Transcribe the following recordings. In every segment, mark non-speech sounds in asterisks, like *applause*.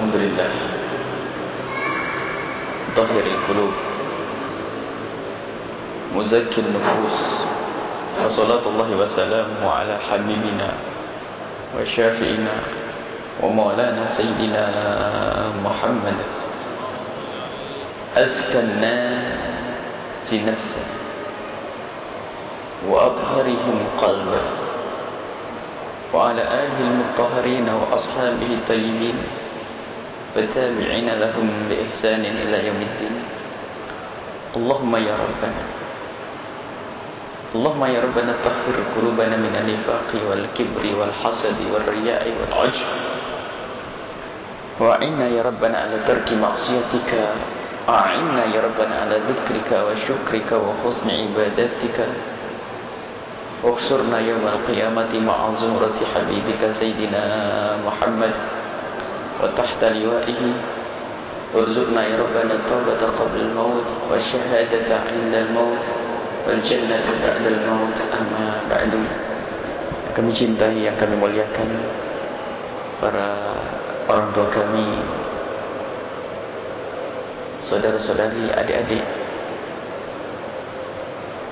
الحمد لله. طهر القلوب. مزكي النفوس. وصلاة الله وسلامه على حبيبنا وشافئنا ومولانا سيدنا محمد. أزكى الناس نفسا وأطهرهم قلبا. وعلى آله المطهرين وأصحابه الطيبين. والتابعين لهم بإحسان إلى يوم الدين. اللهم يا ربنا اللهم يا ربنا طهر قلوبنا من النفاق والكبر والحسد والرياء والعجب وأعنا يا ربنا على ترك معصيتك. أعنا يا ربنا على ذكرك وشكرك وحسن عبادتك واحشرنا يوم القيامة مع زمرة حبيبك سيدنا محمد. وتحت لوائه وارزقنا يا ربنا التوبة قبل الموت والشهادة عند الموت والجنة بعد الموت أما بعد kami cintai yang kami muliakan para orang tua kami saudara-saudari adik-adik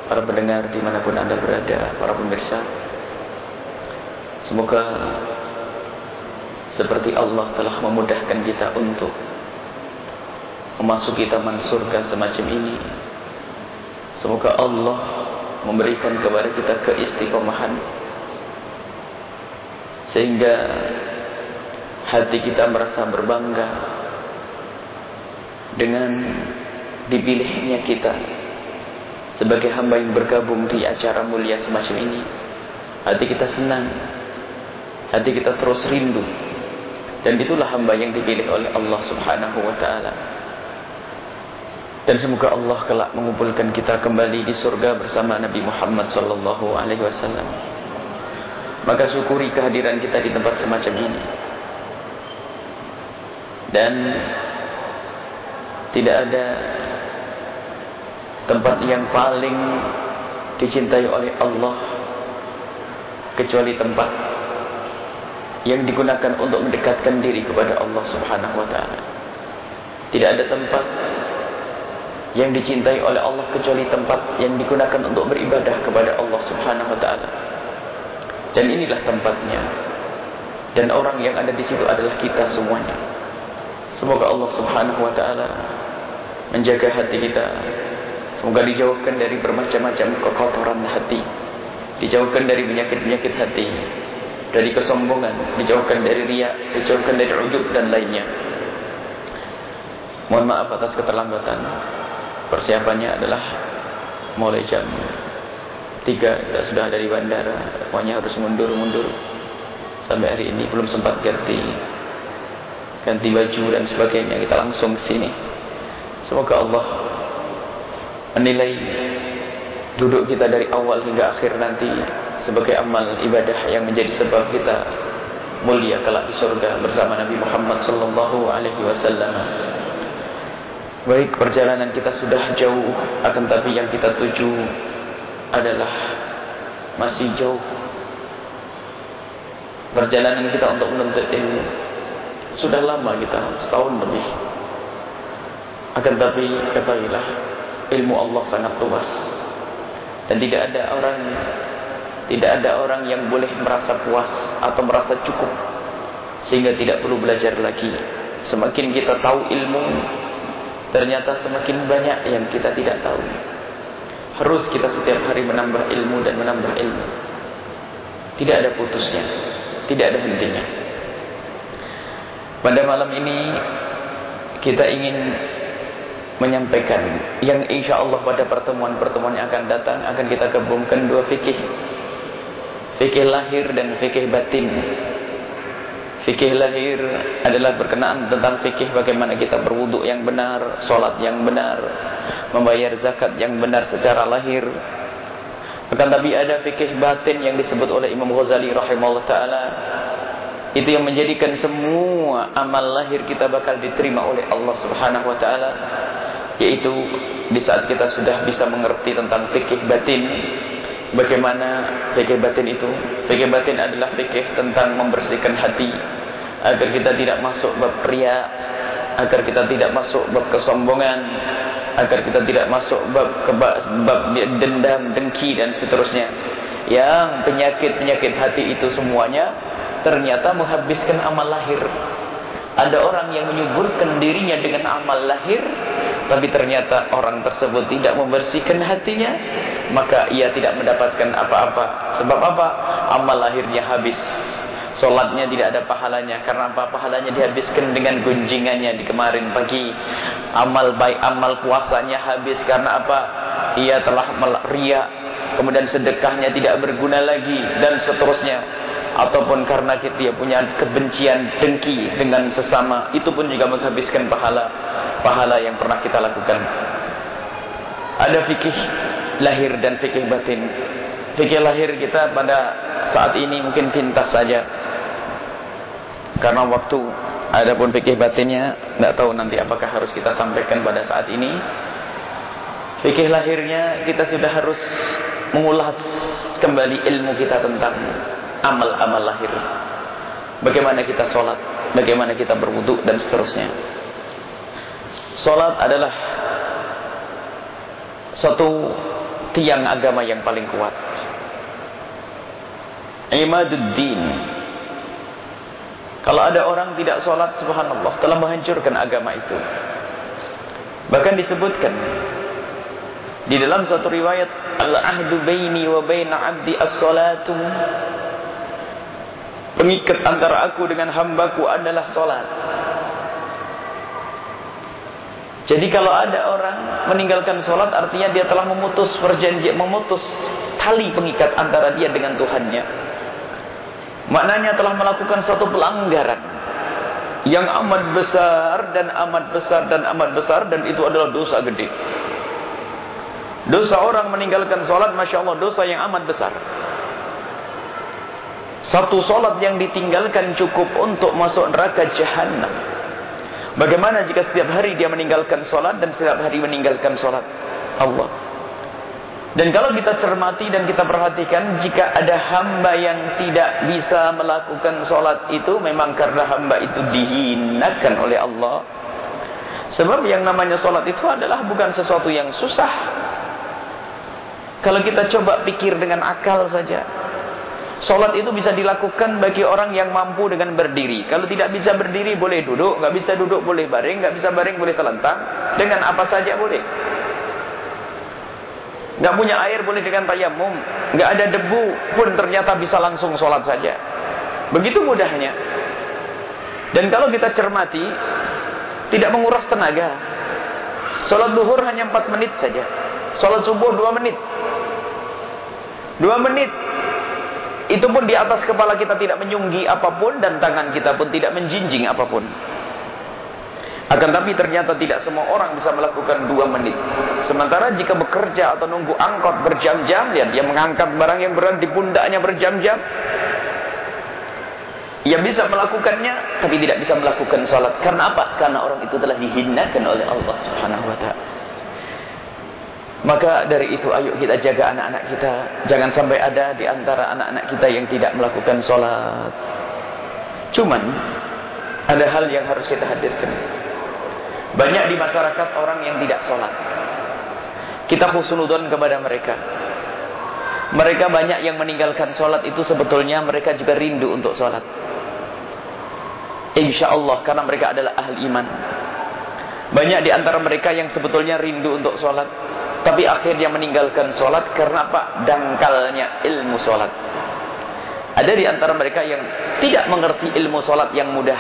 para pendengar dimanapun anda berada para pemirsa semoga seperti Allah telah memudahkan kita untuk memasuki taman surga semacam ini. Semoga Allah memberikan kepada kita keistiqomahan sehingga hati kita merasa berbangga dengan dipilihnya kita sebagai hamba yang bergabung di acara mulia semacam ini. Hati kita senang, hati kita terus rindu dan itulah hamba yang dipilih oleh Allah subhanahu wa ta'ala. Dan semoga Allah kelak mengumpulkan kita kembali di surga bersama Nabi Muhammad sallallahu alaihi wasallam. Maka syukuri kehadiran kita di tempat semacam ini. Dan tidak ada tempat yang paling dicintai oleh Allah kecuali tempat yang digunakan untuk mendekatkan diri kepada Allah Subhanahu wa taala. Tidak ada tempat yang dicintai oleh Allah kecuali tempat yang digunakan untuk beribadah kepada Allah Subhanahu wa taala. Dan inilah tempatnya. Dan orang yang ada di situ adalah kita semuanya. Semoga Allah Subhanahu wa taala menjaga hati kita. Semoga dijauhkan dari bermacam-macam kekotoran hati. Dijauhkan dari penyakit-penyakit hati dari kesombongan, dijauhkan dari riak, dijauhkan dari ujub dan lainnya. Mohon maaf atas keterlambatan. Persiapannya adalah mulai jam 3 kita sudah dari bandara, semuanya harus mundur-mundur. Sampai hari ini belum sempat ganti ganti baju dan sebagainya. Kita langsung ke sini. Semoga Allah menilai duduk kita dari awal hingga akhir nanti sebagai amal ibadah yang menjadi sebab kita mulia kelak di surga bersama Nabi Muhammad sallallahu alaihi wasallam. Baik perjalanan kita sudah jauh akan tapi yang kita tuju adalah masih jauh. Perjalanan kita untuk menuntut ilmu sudah lama kita setahun lebih. Akan tapi ketahuilah ilmu Allah sangat luas dan tidak ada orang tidak ada orang yang boleh merasa puas atau merasa cukup sehingga tidak perlu belajar lagi. Semakin kita tahu ilmu, ternyata semakin banyak yang kita tidak tahu. Harus kita setiap hari menambah ilmu dan menambah ilmu. Tidak ada putusnya, tidak ada hentinya. Pada malam ini kita ingin menyampaikan yang insya Allah pada pertemuan-pertemuan yang akan datang akan kita gabungkan dua fikih Fikih lahir dan fikih batin. Fikih lahir adalah berkenaan tentang fikih bagaimana kita berwuduk yang benar, solat yang benar, membayar zakat yang benar secara lahir. Bahkan tapi ada fikih batin yang disebut oleh Imam Ghazali rahimahullah taala itu yang menjadikan semua amal lahir kita bakal diterima oleh Allah Subhanahu wa taala yaitu di saat kita sudah bisa mengerti tentang fikih batin Bagaimana fikih batin itu? Fikih batin adalah fikih tentang membersihkan hati, agar kita tidak masuk bab ria agar kita tidak masuk bab kesombongan agar kita tidak masuk bab kebab bab dendam dengki dan seterusnya yang penyakit-penyakit hati itu semuanya ternyata menghabiskan amal lahir ada orang yang menyuburkan dirinya dengan amal lahir tapi ternyata orang tersebut tidak membersihkan hatinya maka ia tidak mendapatkan apa-apa. Sebab apa? Amal lahirnya habis. Solatnya tidak ada pahalanya. Karena apa? Pahalanya dihabiskan dengan gunjingannya di kemarin pagi. Amal baik, amal puasanya habis. Karena apa? Ia telah riak. Kemudian sedekahnya tidak berguna lagi. Dan seterusnya Ataupun karena dia punya kebencian dengki dengan sesama Itu pun juga menghabiskan pahala Pahala yang pernah kita lakukan. Ada fikih lahir dan fikih batin. Fikih lahir kita pada saat ini mungkin pintas saja. Karena waktu adapun fikih batinnya tidak tahu nanti apakah harus kita sampaikan pada saat ini. Fikih lahirnya kita sudah harus mengulas kembali ilmu kita tentang amal-amal lahir. Bagaimana kita sholat, bagaimana kita berwudu dan seterusnya. Sholat adalah satu tiang agama yang paling kuat. Imaduddin kalau ada orang tidak sholat subhanallah telah menghancurkan agama itu. Bahkan disebutkan di dalam satu riwayat al-ahdu baini wa baina 'abdi as-salatu pengikat antara aku dengan hambaku adalah sholat. Jadi kalau ada orang meninggalkan sholat artinya dia telah memutus perjanjian, memutus tali pengikat antara dia dengan Tuhannya. Maknanya telah melakukan satu pelanggaran yang amat besar dan amat besar dan amat besar dan itu adalah dosa gede. Dosa orang meninggalkan sholat, masya Allah, dosa yang amat besar. Satu sholat yang ditinggalkan cukup untuk masuk neraka jahanam. Bagaimana jika setiap hari dia meninggalkan sholat dan setiap hari meninggalkan sholat? Allah. Dan kalau kita cermati dan kita perhatikan jika ada hamba yang tidak bisa melakukan sholat itu memang karena hamba itu dihinakan oleh Allah. Sebab yang namanya sholat itu adalah bukan sesuatu yang susah. Kalau kita coba pikir dengan akal saja. Sholat itu bisa dilakukan bagi orang yang mampu dengan berdiri. Kalau tidak bisa berdiri boleh duduk. nggak bisa duduk boleh baring. nggak bisa baring boleh telentang. Dengan apa saja boleh. Gak punya air boleh dengan tayamum. Gak ada debu pun ternyata bisa langsung sholat saja. Begitu mudahnya. Dan kalau kita cermati, tidak menguras tenaga. Sholat duhur hanya 4 menit saja. Sholat subuh 2 menit. 2 menit. Itu pun di atas kepala kita tidak menyunggi apa pun dan tangan kita pun tidak menjinjing apa pun. Akan tapi ternyata tidak semua orang bisa melakukan dua menit. Sementara jika bekerja atau nunggu angkot berjam-jam, lihat dia mengangkat barang yang berat di pundaknya berjam-jam. Ia bisa melakukannya, tapi tidak bisa melakukan salat. Karena apa? Karena orang itu telah dihinakan oleh Allah Subhanahu Wa Taala. Maka dari itu ayo kita jaga anak-anak kita. Jangan sampai ada di antara anak-anak kita yang tidak melakukan salat. Cuman ada hal yang harus kita hadirkan. Banyak di masyarakat orang yang tidak sholat. Kita husnudon kepada mereka. Mereka banyak yang meninggalkan sholat itu sebetulnya mereka juga rindu untuk sholat. Insya Allah karena mereka adalah ahli iman. Banyak di antara mereka yang sebetulnya rindu untuk sholat. Tapi akhirnya meninggalkan sholat karena apa? Dangkalnya ilmu sholat. Ada di antara mereka yang tidak mengerti ilmu sholat yang mudah.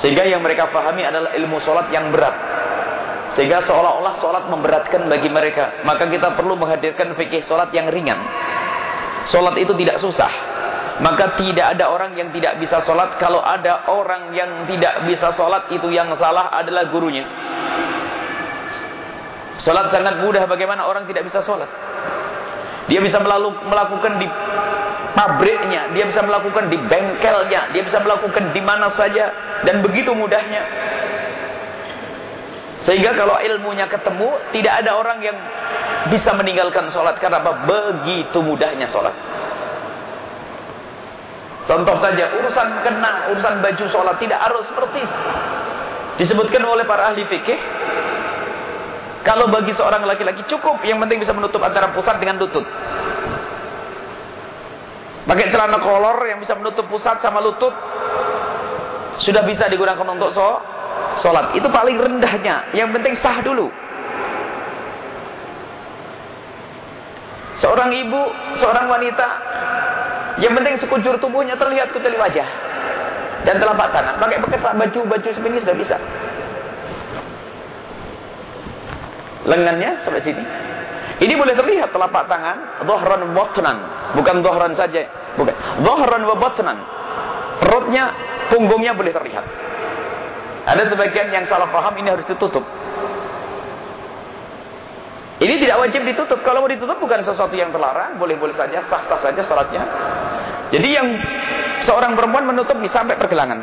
Sehingga yang mereka pahami adalah ilmu solat yang berat. Sehingga seolah-olah solat memberatkan bagi mereka. Maka kita perlu menghadirkan fikih solat yang ringan. Solat itu tidak susah. Maka tidak ada orang yang tidak bisa solat. Kalau ada orang yang tidak bisa solat, itu yang salah adalah gurunya. Solat sangat mudah. Bagaimana orang tidak bisa solat? Dia bisa melakukan di pabriknya, dia bisa melakukan di bengkelnya, dia bisa melakukan di mana saja dan begitu mudahnya. Sehingga kalau ilmunya ketemu, tidak ada orang yang bisa meninggalkan sholat. Karena apa? Begitu mudahnya sholat. Contoh saja urusan kena, urusan baju sholat tidak harus persis. Disebutkan oleh para ahli fikih, kalau bagi seorang laki-laki cukup, yang penting bisa menutup antara pusat dengan lutut. Pakai celana kolor yang bisa menutup pusat sama lutut, sudah bisa digunakan untuk so, sholat. Itu paling rendahnya. Yang penting sah dulu. Seorang ibu, seorang wanita yang penting sekujur tubuhnya terlihat kecuali wajah dan telapak tangan. Pakai pakai baju-baju seperti ini sudah bisa. Lengannya sampai sini. Ini boleh terlihat telapak tangan, dhahran wa batnan, bukan dhahran saja, bukan. Dhahran wa batnan. Perutnya, punggungnya boleh terlihat. Ada sebagian yang salah paham ini harus ditutup. Ini tidak wajib ditutup. Kalau mau ditutup bukan sesuatu yang terlarang, boleh-boleh saja, sah-sah saja salatnya. Jadi yang seorang perempuan menutup bisa sampai pergelangan.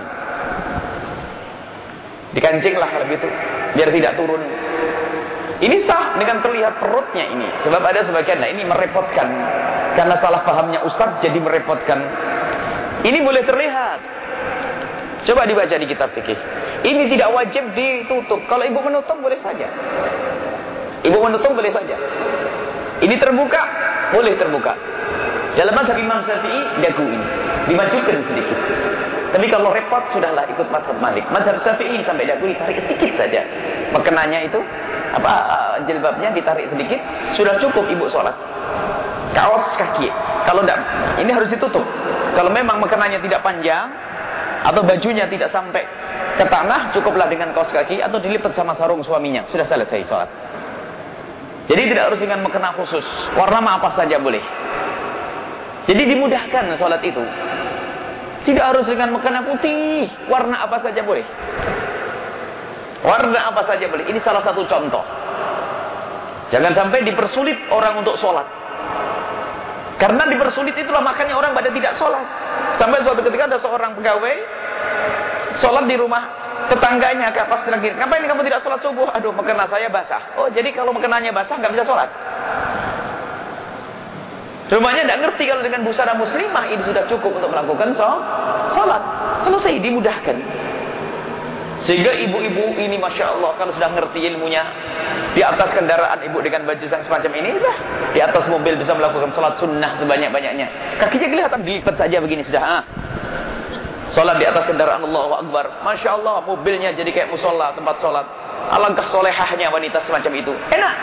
Dikancinglah kalau gitu, biar tidak turun. Ini sah dengan terlihat perutnya ini. Sebab ada sebagian, nah ini merepotkan. Karena salah pahamnya Ustaz jadi merepotkan. Ini boleh terlihat. Coba dibaca di kitab fikih. Ini tidak wajib ditutup. Kalau ibu menutup boleh saja. Ibu menutup boleh saja. Ini terbuka, boleh terbuka. Dalam mazhab Imam Syafi'i, dagu ini. Dimajukan sedikit. Tapi kalau repot, sudahlah ikut mazhab Malik. Mazhab Syafi'i sampai dagu ditarik sedikit saja. Mekenanya itu, apa jilbabnya ditarik sedikit, sudah cukup ibu sholat. Kaos kaki. Kalau tidak, ini harus ditutup. Kalau memang mekenanya tidak panjang, atau bajunya tidak sampai ke tanah, cukuplah dengan kaos kaki, atau dilipat sama sarung suaminya. Sudah selesai sholat. Jadi tidak harus dengan mekena khusus. Warna apa saja boleh. Jadi dimudahkan sholat itu. Tidak harus dengan mekena putih. Warna apa saja boleh. Warna apa saja boleh. Ini salah satu contoh. Jangan sampai dipersulit orang untuk sholat. Karena dipersulit itulah makanya orang pada tidak sholat. Sampai suatu ketika ada seorang pegawai sholat di rumah tetangganya ke pas lagi, ngapain kamu tidak sholat subuh? Aduh, mekena saya basah. Oh, jadi kalau mekenanya basah nggak bisa sholat. Rumahnya tidak ngerti kalau dengan busana muslimah ini sudah cukup untuk melakukan sholat. Selesai, dimudahkan. Sehingga ibu-ibu ini Masya Allah kalau sudah ngerti ilmunya Di atas kendaraan ibu dengan baju yang semacam ini sudah Di atas mobil bisa melakukan sholat sunnah sebanyak-banyaknya Kakinya kelihatan dilipat saja begini sudah ah. Salat di atas kendaraan Allah Akbar. Masya Allah mobilnya jadi kayak musola tempat salat. Alangkah solehahnya wanita semacam itu. Enak.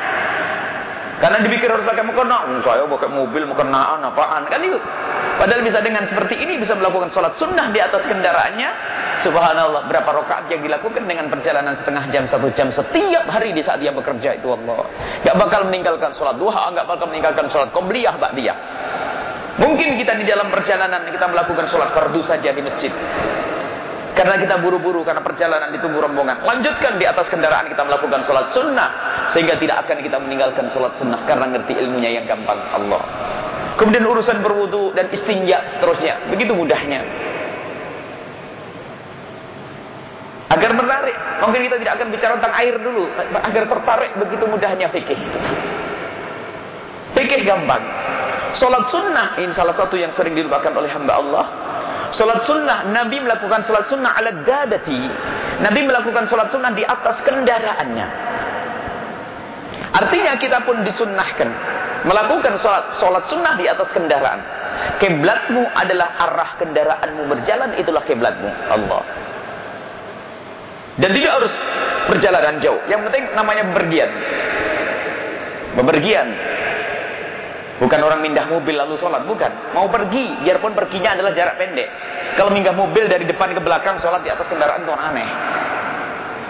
Karena dipikir harus pakai mukena. Saya pakai mobil mukenaan apaan. Kan itu. Padahal bisa dengan seperti ini bisa melakukan sholat sunnah di atas kendaraannya. Subhanallah. Berapa rakaat yang dilakukan dengan perjalanan setengah jam, satu jam. Setiap hari di saat dia bekerja itu Allah. Gak bakal meninggalkan sholat duha. Gak bakal meninggalkan sholat qobliyah, ba'diyah. Mungkin kita di dalam perjalanan kita melakukan sholat fardu saja di masjid. Karena kita buru-buru, karena perjalanan ditunggu rombongan. Lanjutkan di atas kendaraan kita melakukan sholat sunnah. Sehingga tidak akan kita meninggalkan sholat sunnah. Karena ngerti ilmunya yang gampang Allah. Kemudian urusan berwudu dan istinja seterusnya. Begitu mudahnya. Agar menarik. Mungkin kita tidak akan bicara tentang air dulu. Agar tertarik begitu mudahnya fikih. Fikih gampang. Salat sunnah ini salah satu yang sering dilupakan oleh hamba Allah. Salat sunnah, Nabi melakukan salat sunnah ala dadati. Nabi melakukan salat sunnah di atas kendaraannya. Artinya kita pun disunnahkan melakukan salat, salat sunnah di atas kendaraan. Kiblatmu adalah arah kendaraanmu berjalan, itulah kiblatmu. Allah. Dan tidak harus perjalanan jauh. Yang penting namanya bepergian. Bepergian. Bukan orang mindah mobil lalu sholat, bukan. Mau pergi, biarpun perginya adalah jarak pendek. Kalau mindah mobil dari depan ke belakang, sholat di atas kendaraan itu aneh.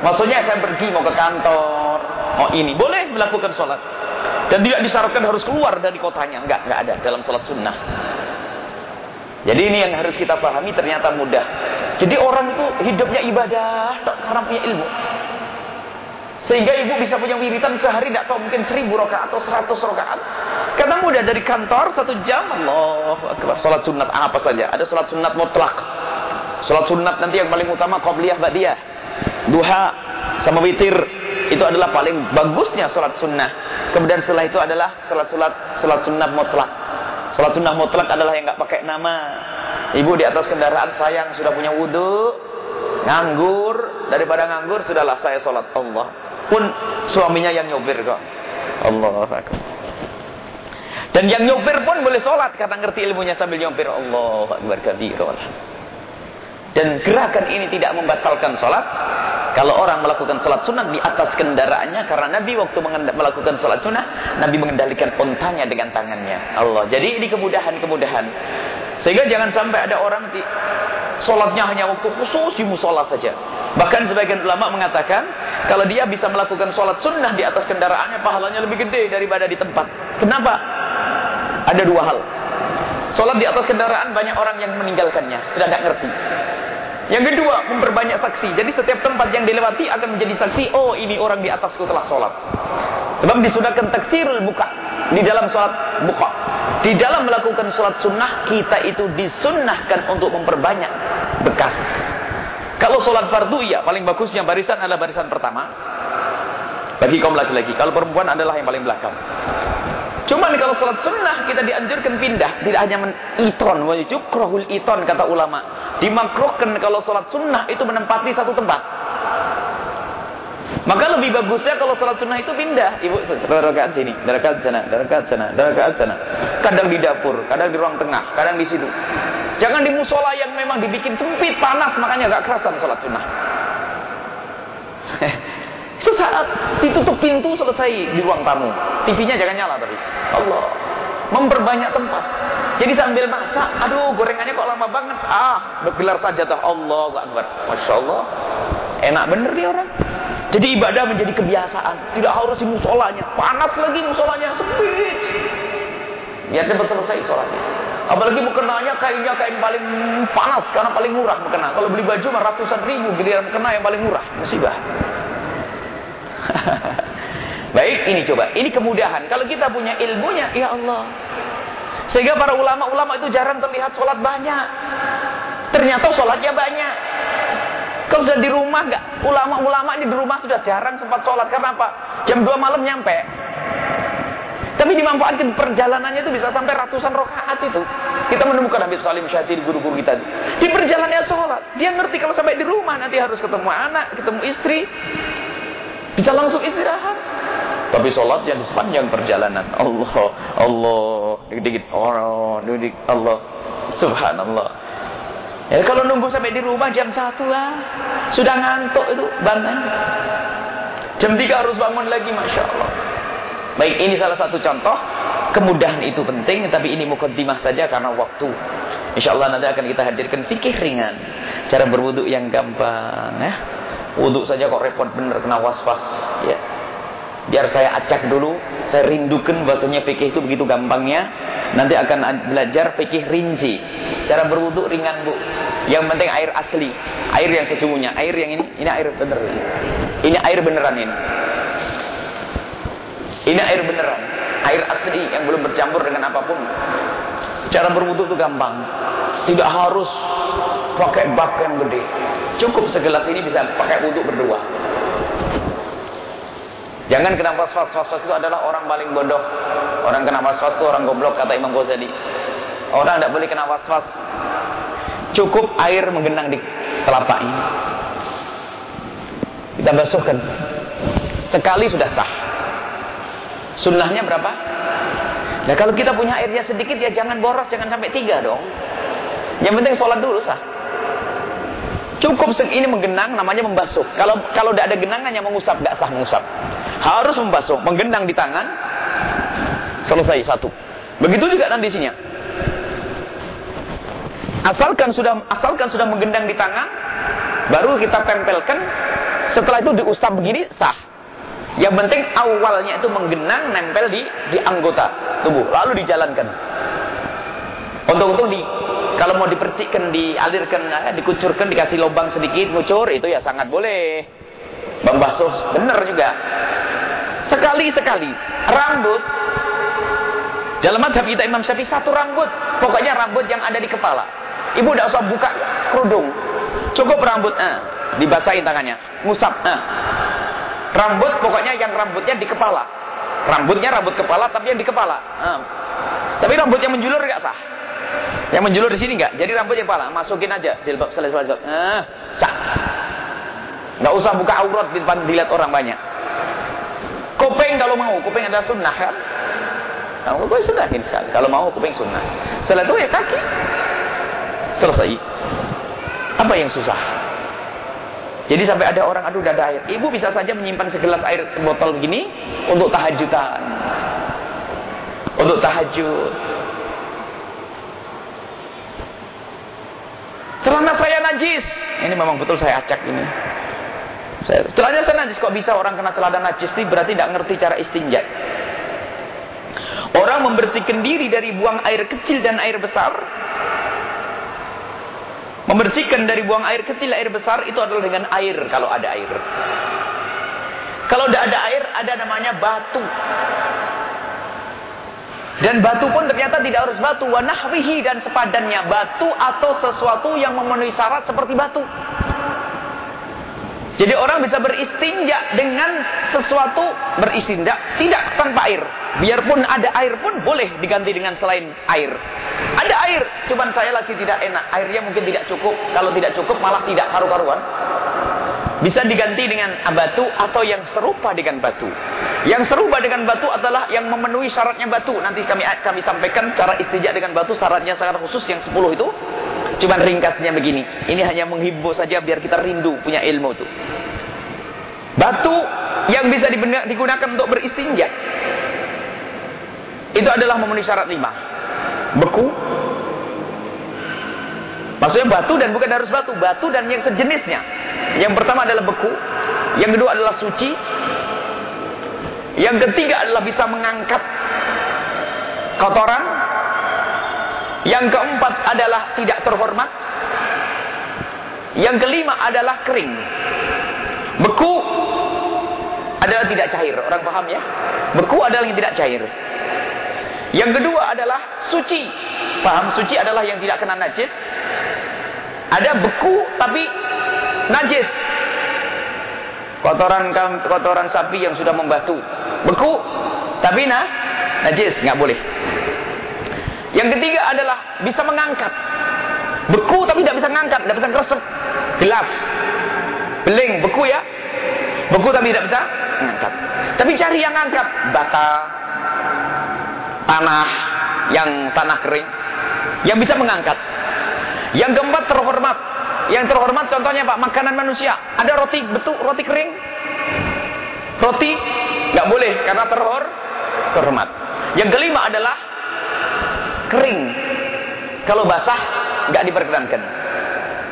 Maksudnya saya pergi mau ke kantor, mau ini. Boleh melakukan sholat. Dan tidak disyaratkan harus keluar dari kotanya. Enggak, enggak ada dalam sholat sunnah. Jadi ini yang harus kita pahami ternyata mudah. Jadi orang itu hidupnya ibadah karena punya ilmu. Sehingga ibu bisa punya wiritan sehari tidak tahu mungkin seribu rakaat atau seratus rakaat. Karena mudah dari kantor satu jam Allah akbar. Salat sunat apa saja. Ada salat sunat mutlak. Salat sunat nanti yang paling utama qabliyah ba'diyah. Duha sama witir itu adalah paling bagusnya salat sunnah. Kemudian setelah itu adalah salat salat salat sunnah mutlak. Sholat sunnah mutlak adalah yang nggak pakai nama. Ibu di atas kendaraan sayang sudah punya wudhu, nganggur daripada nganggur sudahlah saya sholat Allah. Pun suaminya yang nyopir kok. Allah akbar. Dan yang nyopir pun boleh sholat karena ngerti ilmunya sambil nyopir. Allah akbar kabirullah. Dan gerakan ini tidak membatalkan sholat. Kalau orang melakukan sholat sunnah di atas kendaraannya. Karena Nabi waktu melakukan sholat sunnah. Nabi mengendalikan ontanya dengan tangannya. Allah. Jadi ini kemudahan-kemudahan. Sehingga jangan sampai ada orang di sholatnya hanya waktu khusus di musola saja. Bahkan sebagian ulama mengatakan. Kalau dia bisa melakukan sholat sunnah di atas kendaraannya. Pahalanya lebih gede daripada di tempat. Kenapa? Ada dua hal. Sholat di atas kendaraan banyak orang yang meninggalkannya. Sudah tidak ngerti. Yang kedua, memperbanyak saksi. Jadi setiap tempat yang dilewati akan menjadi saksi. Oh, ini orang di atasku telah sholat. Sebab disunahkan takdirul buka. Di dalam sholat buka. Di dalam melakukan sholat sunnah, kita itu disunnahkan untuk memperbanyak bekas. Kalau sholat fardu, ya paling bagusnya barisan adalah barisan pertama. Bagi kaum laki-laki. Kalau perempuan adalah yang paling belakang. Cuman kalau sholat sunnah kita dianjurkan pindah. Tidak hanya menitron. Yukrohul iton kata ulama. Dimakruhkan kalau sholat sunnah itu menempati satu tempat. Maka lebih bagusnya kalau sholat sunnah itu pindah. Ibu, rakaat sini, rakaat sana, rakaat sana, rakaat sana. Kadang di dapur, kadang di ruang tengah, kadang di situ. Jangan di musola yang memang dibikin sempit, panas, makanya gak kerasan sholat sunnah. *laughs* Sesaat ditutup pintu selesai di ruang tamu. TV-nya jangan nyala tapi. Allah. Memperbanyak tempat. Jadi sambil masak, aduh gorengannya kok lama banget. Ah, bergelar saja tuh Allah Akbar. Masya Allah. Enak bener dia orang. Jadi ibadah menjadi kebiasaan. Tidak harus di musolanya. Panas lagi musolanya. Sempit. Biar cepat selesai sholatnya. Apalagi mukenanya kainnya kain paling panas karena paling murah mukena. Kalau beli baju mah ratusan ribu giliran mukena yang paling murah. Musibah. *laughs* Baik, ini coba. Ini kemudahan. Kalau kita punya ilmunya, ya Allah. Sehingga para ulama-ulama itu jarang terlihat sholat banyak. Ternyata sholatnya banyak. Kalau sudah di rumah, enggak. Ulama-ulama ini di rumah sudah jarang sempat sholat. Karena apa? Jam 2 malam nyampe. Tapi dimanfaatkan perjalanannya itu bisa sampai ratusan rokaat itu. Kita menemukan Habib Salim Syahdi guru-guru kita. Di perjalanannya sholat. Dia ngerti kalau sampai di rumah nanti harus ketemu anak, ketemu istri. Bisa langsung istirahat. Tapi sholat yang di sepanjang perjalanan. Allah, Allah, dikit-dikit Allah, dikit Allah. Subhanallah. Ya kalau nunggu sampai di rumah jam satu lah. Sudah ngantuk itu bangun. Jam tiga harus bangun lagi Masya Allah. Baik ini salah satu contoh. Kemudahan itu penting. Tapi ini mukaddimah saja karena waktu. Insya Allah nanti akan kita hadirkan fikih ringan. Cara berwudhu yang gampang. Ya. Wudhu saja kok repot bener kena was-was. Ya. Biar saya acak dulu. Saya rindukan bahasanya fikih itu begitu gampangnya. Nanti akan belajar fikih rinci. Cara berwudhu ringan bu. Yang penting air asli. Air yang sesungguhnya. Air yang ini. Ini air bener. Ini air beneran ini. Ini air beneran. Air asli yang belum bercampur dengan apa pun. Cara berwudhu itu gampang. Tidak harus pakai bak yang gede. Cukup segelas ini bisa pakai wudhu berdua. Jangan kena was-was. Was-was itu adalah orang paling bodoh. Orang kena was-was itu orang goblok kata Imam Ghazali. Orang tidak boleh kena was-was. Cukup air menggenang di telapak ini. Kita basuhkan. Sekali sudah sah. Sunnahnya berapa? Nah kalau kita punya airnya sedikit ya jangan boros, jangan sampai tiga dong. Yang penting sholat dulu sah. Cukup ini menggenang namanya membasuh. Kalau kalau tidak ada genangannya mengusap, tidak sah mengusap. Harus membasuh, menggenang di tangan. Selesai satu. Begitu juga nanti sini. Asalkan sudah asalkan sudah menggenang di tangan, baru kita tempelkan. Setelah itu diusap begini sah. Yang penting awalnya itu menggenang nempel di di anggota tubuh, lalu dijalankan. Untuk-untuk di kalau mau dipercikkan, dialirkan, eh, dikucurkan, dikasih lubang sedikit, ngucur, itu ya sangat boleh. Membasuh, benar juga. Sekali-sekali. Rambut. Dalam madhab kita Imam Syafi'i satu rambut. Pokoknya rambut yang ada di kepala. Ibu tidak usah buka kerudung. Cukup rambut. Eh, dibasahin tangannya. Ngusap. Eh. Rambut pokoknya yang rambutnya di kepala. Rambutnya rambut kepala tapi yang di kepala. Eh. Tapi rambut yang menjulur nggak sah. Yang menjulur di sini nggak. Jadi rambut yang pala masukin aja jilbab selesai selesai. Nah, sah. Nggak usah buka aurat di depan dilihat orang banyak. Kuping kalau mau, kuping adalah sunnah kan. Nah, kuping sunnah sekali. Kalau mau kuping sunnah. Setelah itu ya kaki. Selesai. Apa yang susah? Jadi sampai ada orang, aduh dada air. Ibu bisa saja menyimpan segelas air sebotol begini untuk tahajudan. Untuk tahajud. Celana saya najis. Ini memang betul saya acak ini. Saya, celana saya najis. Kok bisa orang kena celana najis ini berarti tidak ngerti cara istinja. Orang membersihkan diri dari buang air kecil dan air besar. Membersihkan dari buang air kecil air besar itu adalah dengan air kalau ada air. Kalau tidak ada air ada namanya batu. Dan batu pun ternyata tidak harus batu. Wanahwihi dan sepadannya. Batu atau sesuatu yang memenuhi syarat seperti batu. Jadi orang bisa beristinja dengan sesuatu beristinja tidak tanpa air. Biarpun ada air pun boleh diganti dengan selain air. Ada air, cuman saya lagi tidak enak. Airnya mungkin tidak cukup. Kalau tidak cukup malah tidak karu-karuan. Bisa diganti dengan batu atau yang serupa dengan batu. Yang serupa dengan batu adalah yang memenuhi syaratnya batu. Nanti kami kami sampaikan cara istijak dengan batu syaratnya sangat khusus yang 10 itu. Cuman ringkasnya begini. Ini hanya menghibur saja biar kita rindu punya ilmu itu. Batu yang bisa digunakan untuk beristinja. Itu adalah memenuhi syarat lima. Beku. Maksudnya batu dan bukan harus batu. Batu dan yang sejenisnya. Yang pertama adalah beku, yang kedua adalah suci, yang ketiga adalah bisa mengangkat kotoran, yang keempat adalah tidak terhormat, yang kelima adalah kering. Beku adalah tidak cair, orang paham ya? Beku adalah yang tidak cair. Yang kedua adalah suci. Paham suci adalah yang tidak kena najis. Ada beku tapi najis. Kotoran kotoran sapi yang sudah membatu, beku, tapi nah, najis, nggak boleh. Yang ketiga adalah bisa mengangkat. Beku tapi tidak bisa mengangkat, tidak bisa keresep. Gelas. Beling, beku ya. Beku tapi tidak bisa mengangkat. Tapi cari yang angkat, bata, tanah yang tanah kering yang bisa mengangkat. Yang keempat terhormat, yang terhormat contohnya Pak, makanan manusia. Ada roti betul, roti kering. Roti nggak boleh karena terhor terhormat. Yang kelima adalah kering. Kalau basah nggak diperkenankan.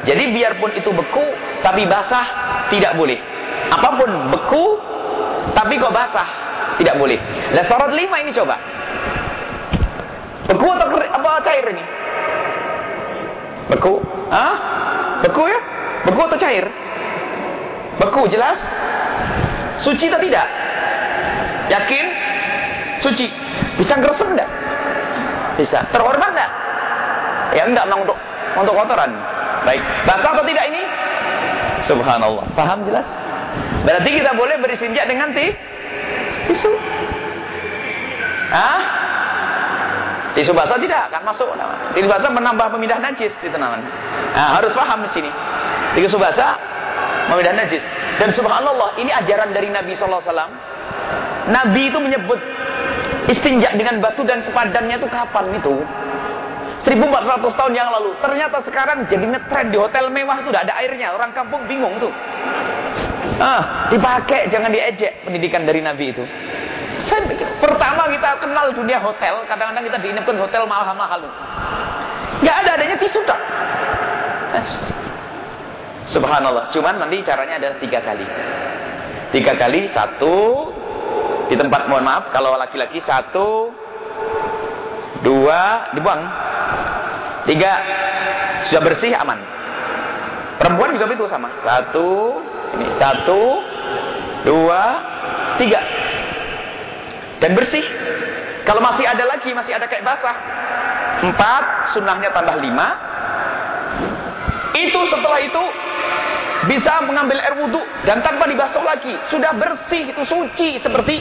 Jadi biarpun itu beku tapi basah tidak boleh. Apa pun beku tapi kok basah tidak boleh. Nah syarat lima ini coba. Beku atau kering, apa cair ini? Beku? Hah? Beku ya? Beku atau cair? Beku jelas? Suci atau tidak? Yakin? Suci. Bisa ngeresep enggak? Bisa. Terhormat enggak? Ya enggak memang untuk untuk kotoran. Baik. Basah atau tidak ini? Subhanallah. Paham jelas? Berarti kita boleh beristinja dengan tisu. Hah? Tisu basah tidak akan masuk. Tisu basah menambah pemindah najis itu namanya. Nah, harus paham di sini. Tisu basah memindah najis. Dan subhanallah, ini ajaran dari Nabi sallallahu alaihi wasallam. Nabi itu menyebut istinja dengan batu dan sepadannya itu kapan itu? 1400 tahun yang lalu. Ternyata sekarang jadi ngetren di hotel mewah itu tidak ada airnya. Orang kampung bingung tuh. Ah, dipakai jangan diejek pendidikan dari Nabi itu. Saya pikir, pertama kita kenal dunia hotel, kadang-kadang kita diinapkan hotel mahal-mahal. Gak ada adanya tisu tak. Subhanallah. Cuman nanti caranya adalah tiga kali. Tiga kali, satu di tempat mohon maaf kalau laki-laki satu, dua dibuang, tiga sudah bersih aman. Perempuan juga begitu sama. Satu, ini satu, dua, tiga dan bersih. Kalau masih ada lagi, masih ada kayak basah. Empat, sunnahnya tambah lima. Itu setelah itu bisa mengambil air wudhu dan tanpa dibasuh lagi. Sudah bersih, itu suci seperti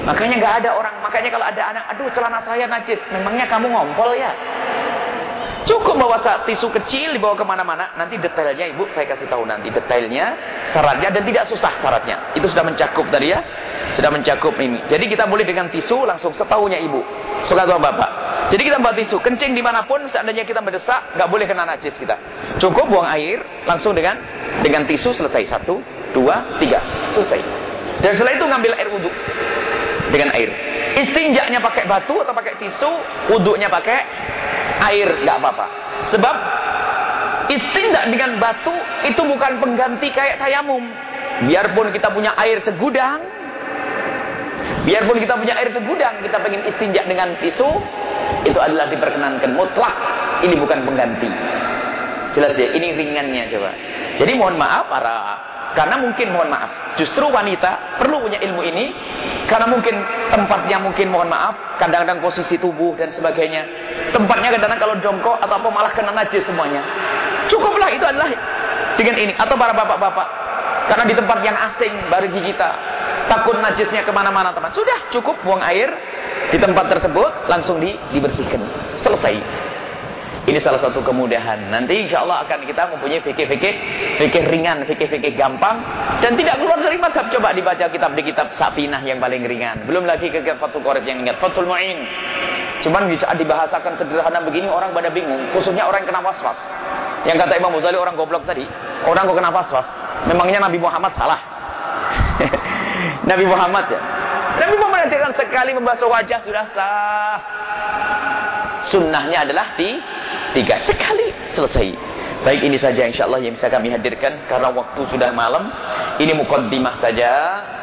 Makanya nggak ada orang, makanya kalau ada anak, aduh celana saya najis, memangnya kamu ngompol ya? Cukup bawa tisu kecil dibawa ke mana-mana. Nanti detailnya ibu saya kasih tahu nanti detailnya, syaratnya dan tidak susah syaratnya. Itu sudah mencakup tadi ya, sudah mencakup ini. Jadi kita boleh dengan tisu langsung setahunya ibu, suka bapak. Jadi kita bawa tisu, kencing di mana pun, seandainya kita mendesak, nggak boleh kena najis kita. Cukup buang air, langsung dengan dengan tisu selesai satu, dua, tiga, selesai. Dan setelah itu ngambil air wudhu dengan air. Istinjaknya pakai batu atau pakai tisu, wudhunya pakai air nggak apa-apa. Sebab istindak dengan batu itu bukan pengganti kayak tayamum. Biarpun kita punya air segudang, biarpun kita punya air segudang, kita pengen istinjak dengan tisu, itu adalah diperkenankan mutlak. Ini bukan pengganti. Jelas ya, ini ringannya coba. Jadi mohon maaf para karena mungkin mohon maaf, justru wanita perlu punya ilmu ini karena mungkin tempatnya mungkin mohon maaf, kadang-kadang posisi tubuh dan sebagainya. Tempatnya kadang-kadang kalau jongkok atau apa malah kena najis semuanya. Cukuplah itu adalah dengan ini atau para bapak-bapak karena di tempat yang asing bagi kita takut najisnya ke mana-mana teman. Sudah cukup buang air di tempat tersebut langsung di, dibersihkan. Selesai. Ini salah satu kemudahan. Nanti insya Allah akan kita mempunyai fikih-fikih, fikih ringan, fikih-fikih gampang. Dan tidak keluar dari mazhab. Coba dibaca kitab di kitab Sapinah yang paling ringan. Belum lagi ke Fathul Qorib yang ingat. Fathul Mu'in. Cuman bisa dibahasakan sederhana begini orang pada bingung. Khususnya orang yang kena was-was. Yang kata Imam Muzali orang goblok tadi. Orang kok kena was-was. Memangnya Nabi Muhammad salah. *laughs* Nabi Muhammad ya. Nabi Muhammad yang sekali membasuh wajah sudah sah. Sunnahnya adalah di tiga sekali selesai. Baik ini saja insya Allah yang bisa kami hadirkan karena waktu sudah malam. Ini mukaddimah saja.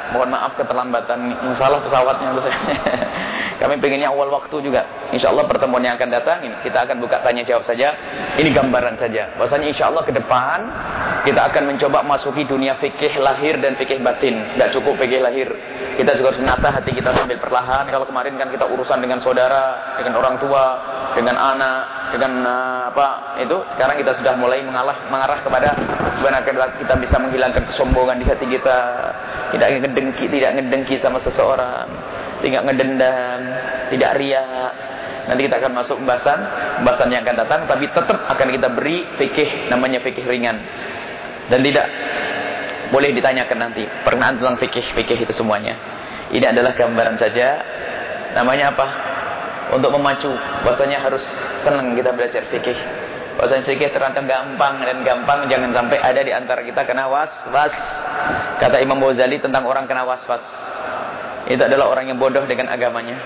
Mohon maaf keterlambatan masalah pesawatnya *laughs* Kami pengennya awal waktu juga. Insya Allah pertemuan yang akan datang kita akan buka tanya jawab saja. Ini gambaran saja. Bahasanya insya Allah ke depan kita akan mencoba masuki dunia fikih lahir dan fikih batin. Tidak cukup fikih lahir. Kita juga harus menata hati kita sambil perlahan. Kalau kemarin kan kita urusan dengan saudara, dengan orang tua, dengan anak, dengan uh, apa itu sekarang kita sudah mulai mengalah mengarah kepada sebenarnya kita bisa menghilangkan kesombongan di hati kita. Tidak ngedengki tidak ngedengki sama seseorang. Tidak ngedendam tidak ria nanti kita akan masuk pembahasan pembahasan yang akan datang tapi tetap akan kita beri fikih namanya fikih ringan. Dan tidak boleh ditanyakan nanti perkenaan tentang fikih fikih itu semuanya. Ini adalah gambaran saja. Namanya apa untuk memacu. Bahwasanya harus senang kita belajar fikih. Bahwasanya fikih ternyata gampang dan gampang jangan sampai ada di antara kita kena was-was. Kata Imam Ghazali tentang orang kena was-was. Itu adalah orang yang bodoh dengan agamanya.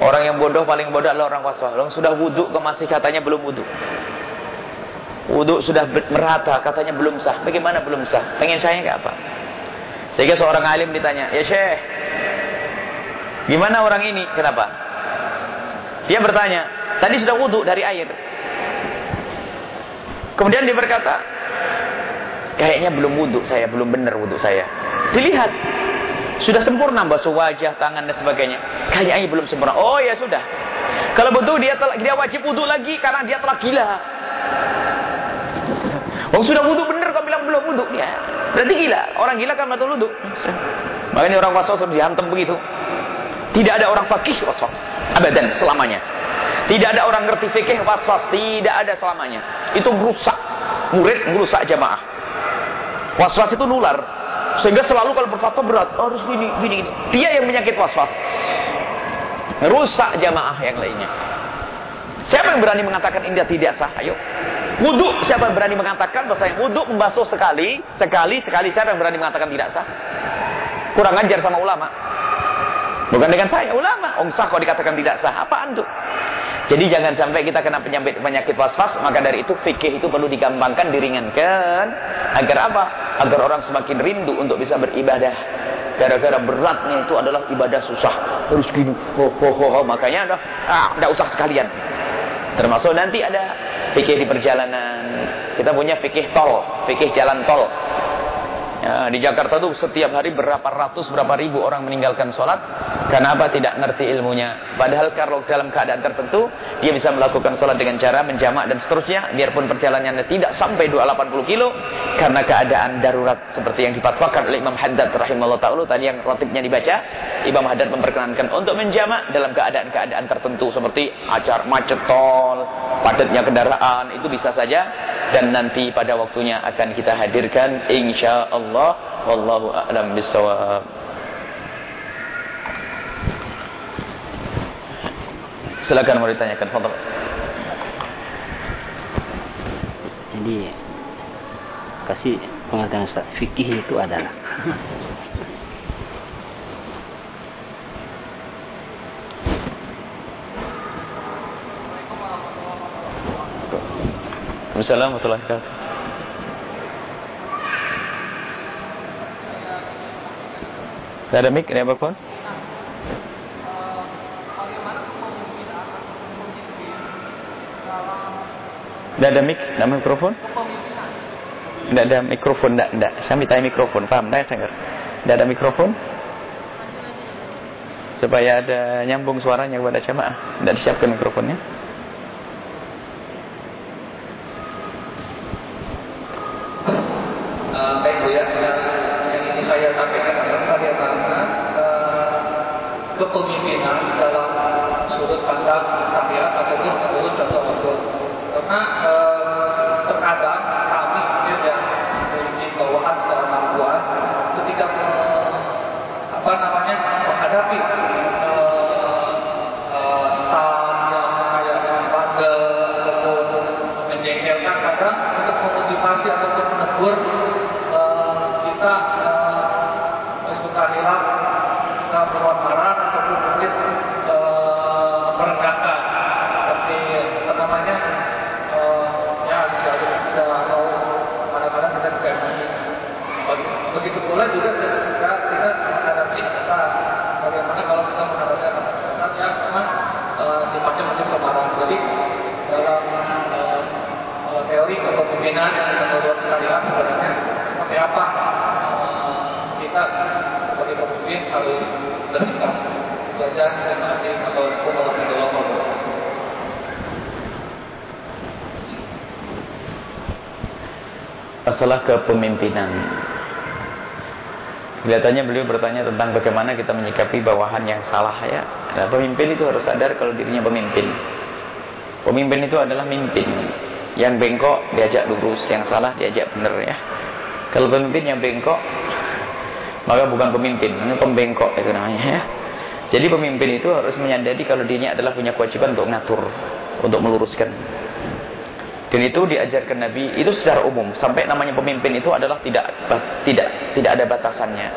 Orang yang bodoh paling bodoh adalah orang was-was. Orang sudah wudhu kok masih katanya belum wudhu wudhu sudah merata katanya belum sah. Bagaimana belum sah? Pengen saya nggak apa? Sehingga seorang alim ditanya ya syekh Gimana orang ini? Kenapa? Dia bertanya, tadi sudah wudhu dari air. Kemudian dia berkata, kayaknya belum wudhu saya, belum benar wudhu saya. Dilihat, sudah sempurna basuh wajah, tangan dan sebagainya. Kayaknya belum sempurna. Oh ya sudah. Kalau betul dia telah, dia wajib wudhu lagi karena dia telah gila. Oh sudah wudhu benar kau bilang belum wudhu ya. Berarti gila. Orang gila kan betul wudhu. Makanya orang waswas harus dihantam begitu. Tidak ada orang fakih waswas. Abadan selamanya. Tidak ada orang ngerti fikih waswas. Tidak ada selamanya. Itu merusak. Murid merusak jamaah. Waswas itu nular. Sehingga selalu kalau berfatwa berat. Oh, harus gini, gini, gini. Dia yang menyakit waswas. Rusak jamaah yang lainnya. Siapa yang berani mengatakan indah tidak sah? Ayo. Wudhu, siapa yang berani mengatakan bahwa saya wudhu membasuh sekali, sekali, sekali. Siapa yang berani mengatakan tidak sah? Kurang ajar sama ulama. Bukan dengan saya, ulama. Om sah kok dikatakan tidak sah. Apaan tuh? Jadi jangan sampai kita kena penyakit penyakit was-was, maka dari itu fikih itu perlu digampangkan, diringankan agar apa? Agar orang semakin rindu untuk bisa beribadah. Gara-gara beratnya itu adalah ibadah susah. Terus gini, ho ho ho, ho. makanya ada ah, enggak usah sekalian. Termasuk nanti ada fikih di perjalanan. Kita punya fikih tol, fikih jalan tol. Ya, di Jakarta tuh setiap hari berapa ratus, berapa ribu orang meninggalkan sholat. Kenapa tidak ngerti ilmunya? Padahal kalau dalam keadaan tertentu, dia bisa melakukan sholat dengan cara menjamak dan seterusnya. Biarpun perjalanannya tidak sampai 280 kilo. Karena keadaan darurat seperti yang dipatwakan oleh Imam Haddad rahimahullah ta'ala. Tadi yang rotibnya dibaca. Imam Haddad memperkenankan untuk menjamak dalam keadaan-keadaan tertentu. Seperti acar macet tol, padatnya kendaraan. Itu bisa saja. Dan nanti pada waktunya akan kita hadirkan insya Allah Allah wallahu a'lam bissawab. Silakan mau ditanyakan Fadal Jadi kasih pengertian Ustaz. Fikih itu adalah *laughs* Assalamualaikum warahmatullahi wabarakatuh Tidak ada mic, ada apa pun? Tidak ada mic, ada mikrofon? Tidak ada mikrofon, tidak, tidak. Saya minta mikrofon, paham? Tidak dengar. Tidak ada mikrofon? Supaya ada nyambung suaranya kepada jamaah. Tidak disiapkan mikrofonnya. Eh, baik, masalah kepemimpinan. Kelihatannya beliau bertanya tentang bagaimana kita menyikapi bawahan yang salah ya. Nah, pemimpin itu harus sadar kalau dirinya pemimpin. Pemimpin itu adalah mimpin. Yang bengkok diajak lurus, yang salah diajak benar ya. Kalau pemimpin yang bengkok, maka bukan pemimpin, ini pembengkok itu namanya ya. Jadi pemimpin itu harus menyadari kalau dirinya adalah punya kewajiban untuk ngatur, untuk meluruskan. Dan itu diajarkan Nabi itu secara umum sampai namanya pemimpin itu adalah tidak tidak tidak ada batasannya.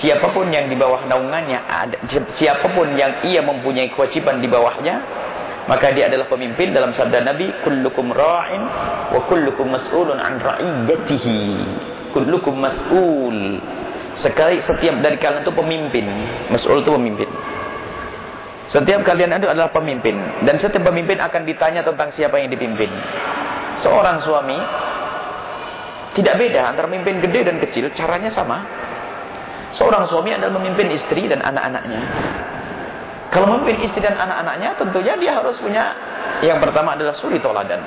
Siapa pun yang di bawah naungannya ada siapa pun yang ia mempunyai kewajiban di bawahnya maka dia adalah pemimpin dalam sabda Nabi kullukum ra'in wa kullukum mas'ulun an ra'iyatihi. Kullukum mas'ul. Sekali setiap dari kalian itu pemimpin. Mas'ul itu pemimpin. Setiap kalian itu adalah pemimpin dan setiap pemimpin akan ditanya tentang siapa yang dipimpin. Seorang suami tidak beda antara memimpin gede dan kecil, caranya sama. Seorang suami adalah memimpin istri dan anak-anaknya. Kalau memimpin istri dan anak-anaknya, tentunya dia harus punya yang pertama adalah suri toladan.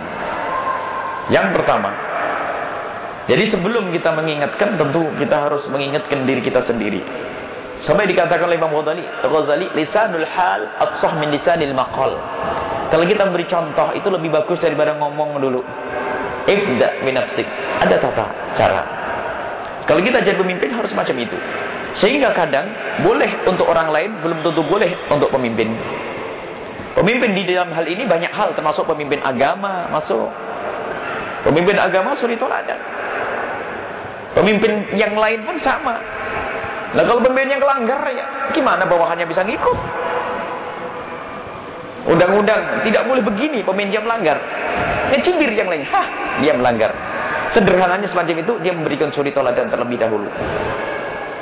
Yang pertama. Jadi sebelum kita mengingatkan, tentu kita harus mengingatkan diri kita sendiri. Sampai dikatakan oleh Imam Ghazali, Ghazali lisanul hal absah min lisanil maqal. Kalau kita memberi contoh itu lebih bagus daripada ngomong dulu. Ibda binafsik. Ada tata cara. Kalau kita jadi pemimpin harus macam itu. Sehingga kadang boleh untuk orang lain belum tentu boleh untuk pemimpin. Pemimpin di dalam hal ini banyak hal termasuk pemimpin agama masuk. Pemimpin agama suri toladan. Pemimpin yang lain pun sama. Nah kalau pemimpin yang kelanggar ya gimana bawahannya bisa ngikut? Undang-undang tidak boleh begini pemimpin yang melanggar. Ya cibir yang lain, hah dia melanggar. Sederhananya semacam itu dia memberikan suri toladan terlebih dahulu.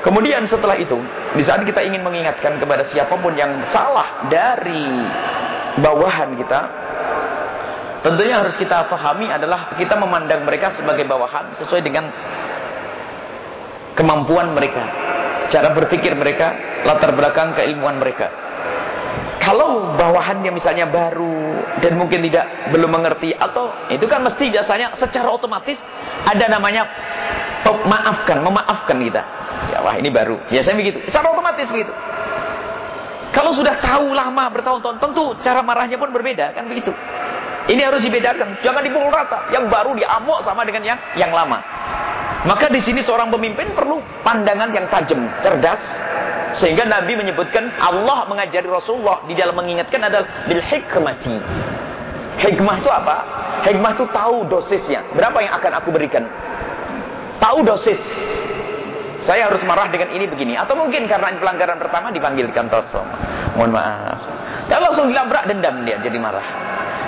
Kemudian setelah itu, di saat kita ingin mengingatkan kepada siapa pun yang salah dari bawahan kita, tentunya harus kita pahami adalah kita memandang mereka sebagai bawahan sesuai dengan kemampuan mereka, cara berpikir mereka, latar belakang keilmuan mereka. Kalau bawahannya misalnya baru dan mungkin tidak belum mengerti atau itu kan mesti biasanya secara otomatis ada namanya maafkan, memaafkan kita. Ya wah ini baru. Biasanya begitu. Secara otomatis begitu. Kalau sudah tahu lama bertahun-tahun, tentu cara marahnya pun berbeda kan begitu. Ini harus dibedakan. Jangan dipukul rata. Yang baru diamuk sama dengan yang yang lama. Maka di sini seorang pemimpin perlu pandangan yang tajam, cerdas, sehingga Nabi menyebutkan Allah mengajari Rasulullah di dalam mengingatkan adalah bil hikmati. Hikmah itu apa? Hikmah itu tahu dosisnya. Berapa yang akan aku berikan? Tahu dosis. Saya harus marah dengan ini begini. Atau mungkin karena pelanggaran pertama dipanggil di mohon maaf. Kalau langsung dilabrak dendam dia jadi marah.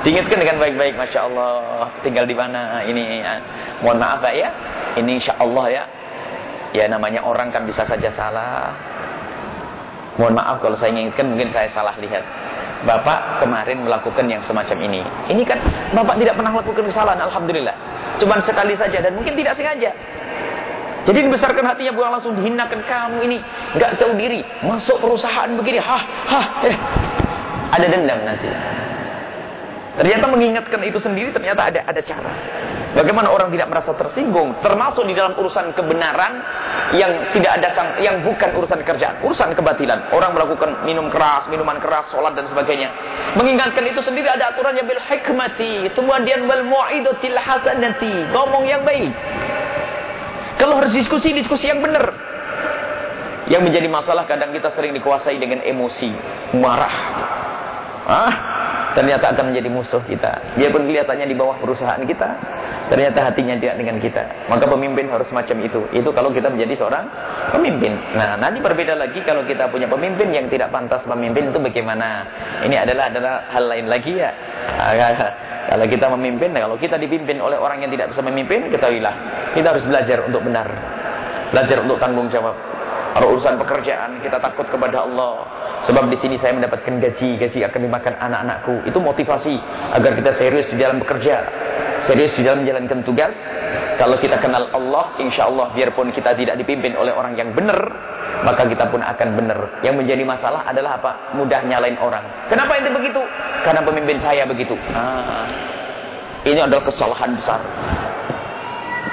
Diingatkan dengan baik-baik. Masya Allah. Tinggal di mana ini. Ya. Mohon maaf Pak ya. Ini insya Allah ya. Ya namanya orang kan bisa saja salah. Mohon maaf kalau saya ingatkan mungkin saya salah lihat. Bapak kemarin melakukan yang semacam ini. Ini kan Bapak tidak pernah melakukan kesalahan, Alhamdulillah. Cuman sekali saja dan mungkin tidak sengaja. Jadi dibesarkan hatinya bukan langsung dihinakan kamu ini nggak tahu diri masuk perusahaan begini, hah hah eh. ada dendam nanti. Ternyata mengingatkan itu sendiri ternyata ada ada cara. Bagaimana orang tidak merasa tersinggung, termasuk di dalam urusan kebenaran yang tidak ada sang, yang bukan urusan kerjaan, urusan kebatilan. Orang melakukan minum keras, minuman keras, sholat dan sebagainya. Mengingatkan itu sendiri ada aturannya bil hikmati, kemudian wal mu'idatil hasanati, ngomong yang baik. Kalau harus diskusi, diskusi yang benar. Yang menjadi masalah kadang kita sering dikuasai dengan emosi, marah. Ah, ternyata akan menjadi musuh kita. Biarpun kelihatannya di bawah perusahaan kita, ternyata hatinya tidak dengan kita. Maka pemimpin harus macam itu. Itu kalau kita menjadi seorang pemimpin. Nah, nanti berbeda lagi kalau kita punya pemimpin yang tidak pantas memimpin itu bagaimana? Ini adalah adalah hal lain lagi ya. *laughs* Kalau kita memimpin, kalau kita dipimpin oleh orang yang tidak bisa memimpin, ketahuilah kita harus belajar untuk benar. Belajar untuk tanggung jawab. Kalau urusan pekerjaan, kita takut kepada Allah. Sebab di sini saya mendapatkan gaji, gaji akan dimakan anak-anakku. Itu motivasi agar kita serius di dalam bekerja, serius di dalam menjalankan tugas. Kalau kita kenal Allah, insya Allah biarpun kita tidak dipimpin oleh orang yang benar, maka kita pun akan benar. Yang menjadi masalah adalah apa? Mudah nyalain orang. Kenapa itu begitu? Karena pemimpin saya begitu. Ah, ini adalah kesalahan besar.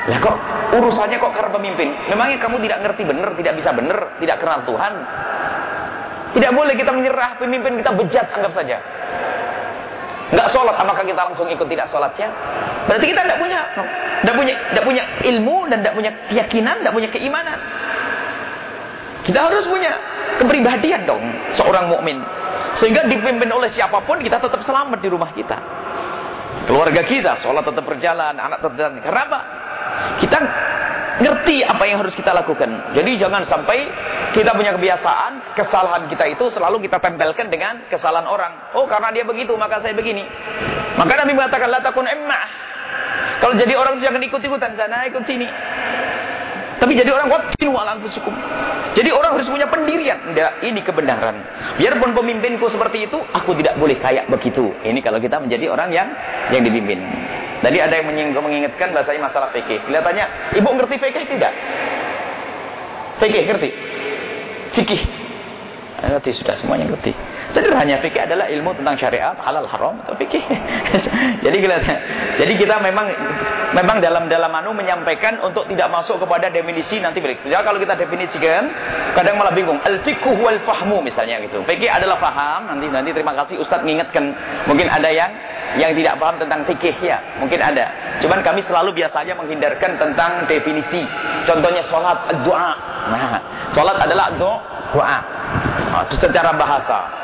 Lah kok urusannya kok karena pemimpin? Memangnya kamu tidak ngerti benar, tidak bisa benar, tidak kenal Tuhan? Tidak boleh kita menyerah pemimpin kita bejat anggap saja. Enggak sholat, apakah kita langsung ikut tidak sholatnya? Berarti kita tidak punya, tidak punya, tidak punya ilmu dan tidak punya keyakinan, tidak punya keimanan. Kita harus punya kepribadian dong seorang mukmin. Sehingga dipimpin oleh siapa pun kita tetap selamat di rumah kita. Keluarga kita, sholat tetap berjalan, anak tetap berjalan. Karena apa? Kita ngerti apa yang harus kita lakukan. Jadi jangan sampai kita punya kebiasaan, kesalahan kita itu selalu kita tempelkan dengan kesalahan orang. Oh karena dia begitu, maka saya begini. Maka Nabi mengatakan, La takun emmah. Kalau jadi orang itu jangan ikut-ikutan, sana ikut sini. Tapi jadi orang watinu ala anfusikum. Jadi orang harus punya pendirian. Tidak, ini kebenaran. Biarpun pemimpinku seperti itu, aku tidak boleh kayak begitu. Ini kalau kita menjadi orang yang yang dipimpin. Tadi ada yang menyinggung mengingatkan bahasanya masalah fikih. Kelihatannya, ibu ngerti fikih tidak? Fikih ngerti? Fikih. Ngerti sudah semuanya ngerti. Sederhananya fikih adalah ilmu tentang syariat, halal haram atau fikih. *laughs* jadi jadi kita memang memang dalam dalam anu menyampaikan untuk tidak masuk kepada definisi nanti balik. Misalnya kalau kita definisikan, kadang malah bingung. Al fikhu wal fahmu misalnya gitu. Fikih adalah paham. Nanti nanti terima kasih Ustadz mengingatkan. Mungkin ada yang yang tidak paham tentang fikih ya, mungkin ada. Cuman kami selalu biasanya menghindarkan tentang definisi. Contohnya sholat, doa. Nah, sholat adalah doa. Nah, itu secara bahasa.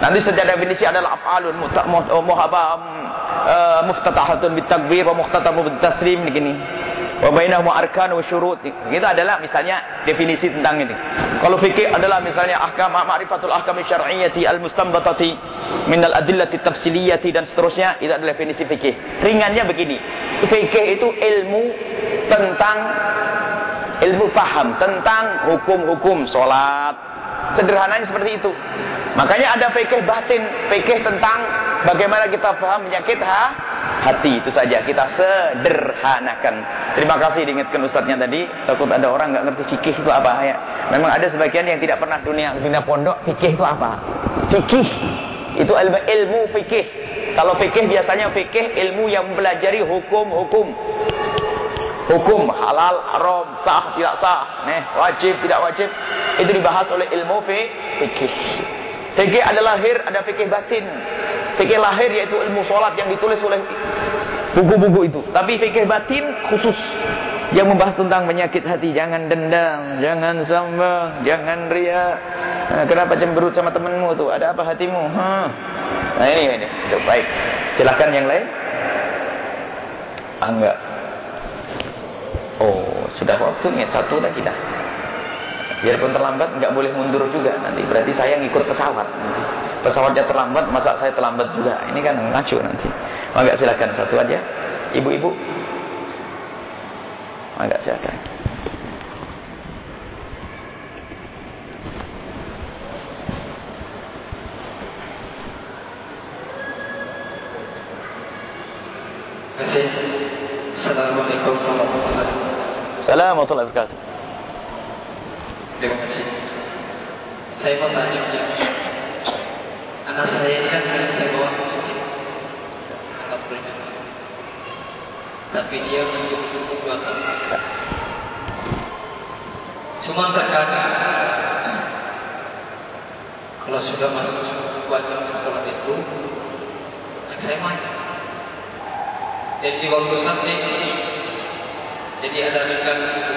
Nanti secara definisi adalah af'alun muhabam uh, muftatahatun bitakbir wa muftatamu bitaslim begini. Wa bainahum arkan wa syurut. Itu adalah misalnya definisi tentang ini. Kalau fikih adalah misalnya ahkam ma'rifatul ahkam syar'iyyati al-mustanbatati min al-adillati tafsiliyati dan seterusnya itu adalah definisi fikih. Ringannya begini. Fikih itu ilmu tentang ilmu faham tentang hukum-hukum salat. Sederhananya seperti itu. Makanya ada fikih batin, fikih tentang bagaimana kita paham penyakit ha, hati itu saja kita sederhanakan. Terima kasih diingatkan ustadznya tadi. Takut ada orang nggak ngerti fikih itu apa ya. Memang ada sebagian yang tidak pernah dunia dunia pondok fikih itu apa? Fikih itu ilmu ilmu fikih. Kalau fikih biasanya fikih ilmu yang mempelajari hukum-hukum. Hukum halal, haram, sah, tidak sah, nih, wajib, tidak wajib. Itu dibahas oleh ilmu fikih. Fikih ada lahir, ada fikih batin. Fikih lahir yaitu ilmu sholat yang ditulis oleh buku-buku itu. Tapi fikih batin khusus yang membahas tentang penyakit hati. Jangan dendam, jangan sombong, jangan ria. Nah, kenapa cemberut sama temanmu tuh? Ada apa hatimu? Hmm. Nah ini ini. Itu baik. Silakan yang lain. Ah. Oh, sudah waktunya satu lagi dah. Biarpun terlambat, nggak boleh mundur juga nanti. Berarti saya ngikut pesawat nanti. Pesawatnya terlambat, masa saya terlambat juga. Ini kan ngaco nanti. Maka silakan satu aja. Ibu-ibu. Maka silakan. Assalamualaikum warahmatullahi wabarakatuh. Assalamualaikum warahmatullahi wabarakatuh. Terima kasih. Saya mau tanya Anak saya ini kan saya bawa ke masjid. Tapi dia masih umur dua tahun. Cuma terkadang kalau sudah masuk tahun sekolah itu, saya main. Jadi waktu sampai isi, jadi ada rekan itu.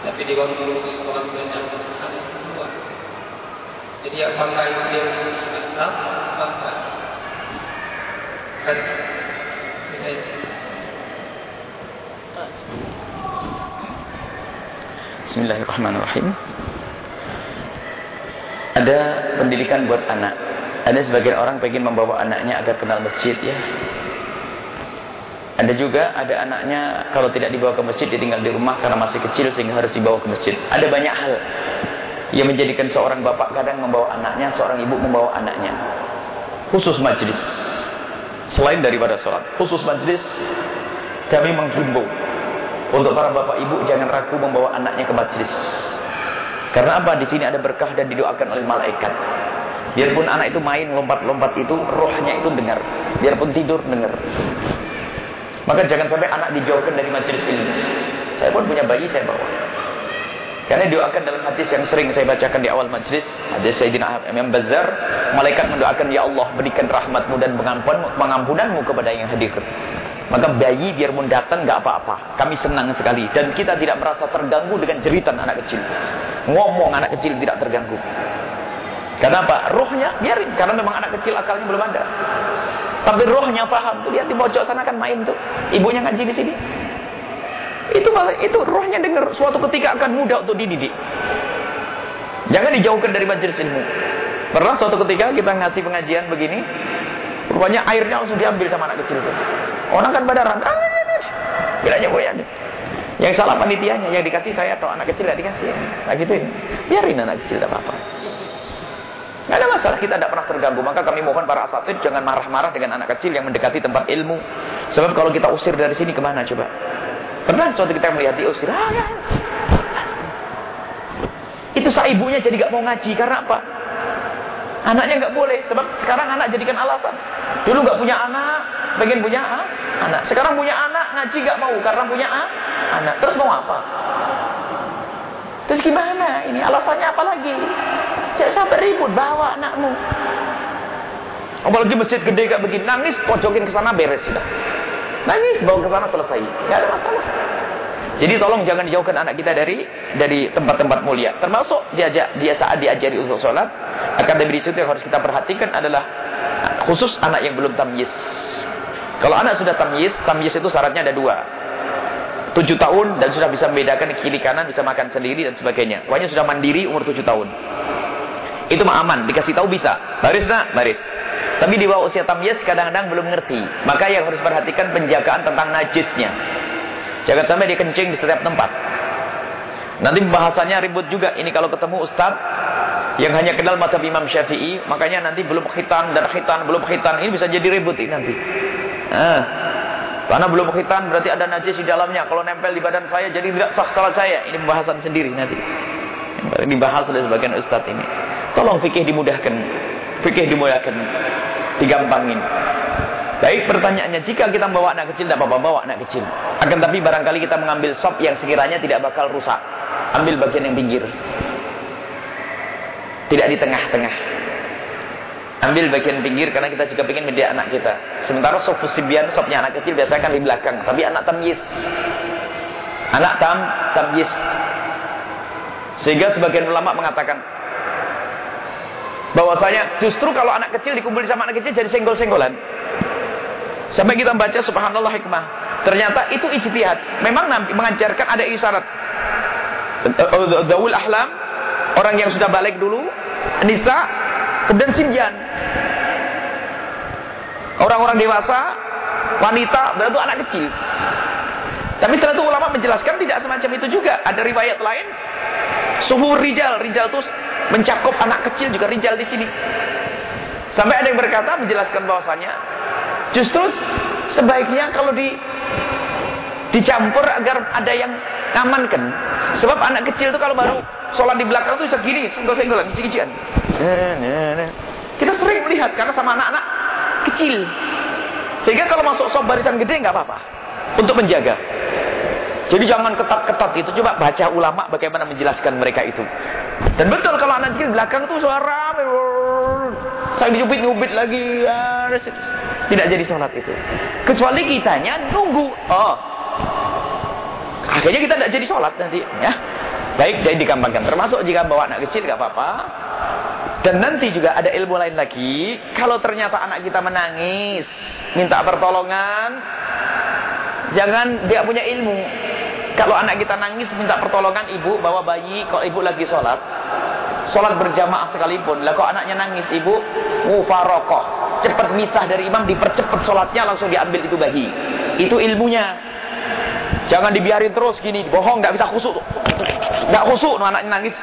Tapi di waktu sekolah banyak ada keluar. Jadi apakah itu dia sah? Apakah? Kasih. Bismillahirrahmanirrahim. Ada pendidikan buat anak. Ada sebagian orang pengen membawa anaknya agar kenal masjid ya. Ada juga ada anaknya kalau tidak dibawa ke masjid ditinggal di rumah karena masih kecil sehingga harus dibawa ke masjid. Ada banyak hal yang menjadikan seorang bapak kadang membawa anaknya, seorang ibu membawa anaknya. Khusus majlis. Selain daripada sholat. Khusus majlis kami menghimbau untuk para bapak ibu jangan ragu membawa anaknya ke majlis. Karena apa? Di sini ada berkah dan didoakan oleh malaikat. Biarpun anak itu main lompat-lompat itu, rohnya itu dengar. Biarpun tidur dengar. Maka jangan sampai anak dijauhkan dari majelis ilmu. Saya pun punya bayi saya bawa. Karena doakan dalam hadis yang sering saya bacakan di awal majlis, hadis Sayyidina Imam Bazar, malaikat mendoakan ya Allah berikan rahmatmu dan pengampun, pengampunanmu kepada yang hadir. Maka bayi biar pun datang nggak apa-apa. Kami senang sekali dan kita tidak merasa terganggu dengan jeritan anak kecil. Ngomong anak kecil tidak terganggu. Kenapa? Rohnya biarin karena memang anak kecil akalnya belum ada. Tapi rohnya paham tuh lihat di pojok sana kan main tuh. Ibunya ngaji di sini. Itu itu rohnya dengar suatu ketika akan mudah untuk dididik. Jangan dijauhkan dari majelis ilmu. Pernah suatu ketika kita ngasih pengajian begini, rupanya airnya langsung diambil sama anak kecil itu. Orang kan pada randa, bilangnya boyan. Yang salah panitianya, yang dikasih saya atau anak kecil tidak dikasih. Nah gituin. Biarin anak kecil tidak apa-apa. Tidak ada masalah, kita tidak pernah terganggu. Maka kami mohon para asatid jangan marah-marah dengan anak kecil yang mendekati tempat ilmu. Sebab kalau kita usir dari sini ke mana coba? Pernah suatu kita melihat diusir. Ah, ya. Itu sah ibunya jadi gak mau ngaji. Karena apa? Anaknya gak boleh. Sebab sekarang anak jadikan alasan. Dulu gak punya anak, pengen punya ah, anak. Sekarang punya anak, ngaji gak mau. Karena punya ah, anak. Terus mau apa? Terus gimana? Ini alasannya apa lagi? Jangan sampai ribut, bawa anakmu. Apalagi masjid gede kayak begini, nangis, pojokin ke sana beres sudah. Nangis, bawa ke sana selesai. Tidak ada masalah. Jadi tolong jangan dijauhkan anak kita dari dari tempat-tempat mulia. Termasuk diajak dia saat diajari untuk sholat. Akan dari situ yang harus kita perhatikan adalah khusus anak yang belum tamyiz. Kalau anak sudah tamyiz, tamyiz itu syaratnya ada dua. Tujuh tahun dan sudah bisa membedakan kiri kanan, bisa makan sendiri dan sebagainya. Pokoknya sudah mandiri umur tujuh tahun. Itu mah aman, dikasih tahu bisa. Baris nak, baris. Tapi di bawah usia tamyiz kadang-kadang belum ngerti. Maka yang harus perhatikan penjagaan tentang najisnya. Jangan sampai dia kencing di setiap tempat. Nanti pembahasannya ribut juga. Ini kalau ketemu ustaz yang hanya kenal mata Imam Syafi'i, makanya nanti belum khitan dan khitan, belum khitan. Ini bisa jadi ribut ini nanti. Ah. Karena belum khitan berarti ada najis di dalamnya. Kalau nempel di badan saya jadi tidak sah salat saya. Ini pembahasan sendiri nanti. Yang dibahas oleh sebagian ustaz ini. Tolong fikih dimudahkan. Fikih dimudahkan. Digampangin. Baik pertanyaannya, jika kita membawa anak kecil, tidak apa-apa bawa anak kecil. Akan tapi barangkali kita mengambil sop yang sekiranya tidak bakal rusak. Ambil bagian yang pinggir. Tidak di tengah-tengah. Ambil bagian pinggir karena kita juga ingin mendidik anak kita. Sementara sop fusibian, sopnya anak kecil biasanya kan di belakang. Tapi anak tamyiz. Anak tam, tamyiz. Sehingga sebagian ulama mengatakan, bahwasanya justru kalau anak kecil dikumpul sama anak kecil jadi senggol-senggolan. Sampai kita baca subhanallah hikmah. Ternyata itu ijtihad. Memang nanti mengajarkan ada isyarat. Dawul ahlam, orang yang sudah balik dulu, nisa, kemudian simjan. Orang-orang dewasa, wanita, berarti anak kecil. Tapi setelah itu ulama menjelaskan tidak semacam itu juga. Ada riwayat lain, suhu rijal, rijal itu mencakup anak kecil juga rijal di sini. Sampai ada yang berkata menjelaskan bahwasanya Justru sebaiknya kalau di dicampur agar ada yang amankan. Sebab anak kecil itu kalau baru sholat di belakang itu segini, senggol-senggolan, kicik-kician. Kita sering melihat karena sama anak-anak kecil. Sehingga kalau masuk sholat barisan gede nggak apa-apa untuk menjaga. Jadi jangan ketat-ketat itu. Coba baca ulama bagaimana menjelaskan mereka itu. Dan betul kalau anak kecil belakang itu suara saya dijubit-nyubit lagi. Ya, tidak jadi sholat itu. Kecuali kitanya nunggu. Oh. Akhirnya kita tidak jadi sholat nanti. Ya. Baik, jadi dikembangkan. Termasuk jika bawa anak kecil, nggak apa-apa. Dan nanti juga ada ilmu lain lagi. Kalau ternyata anak kita menangis, minta pertolongan, jangan dia punya ilmu. Kalau anak kita nangis minta pertolongan ibu bawa bayi, kalau ibu lagi sholat, Sholat berjamaah sekalipun. Lah kok anaknya nangis ibu? Mufarokoh. Cepat misah dari imam. Dipercepat sholatnya langsung diambil itu bayi. Itu ilmunya. Jangan dibiarin terus gini. Bohong. Gak bisa khusuk. Gak khusuk. No, anaknya nangis.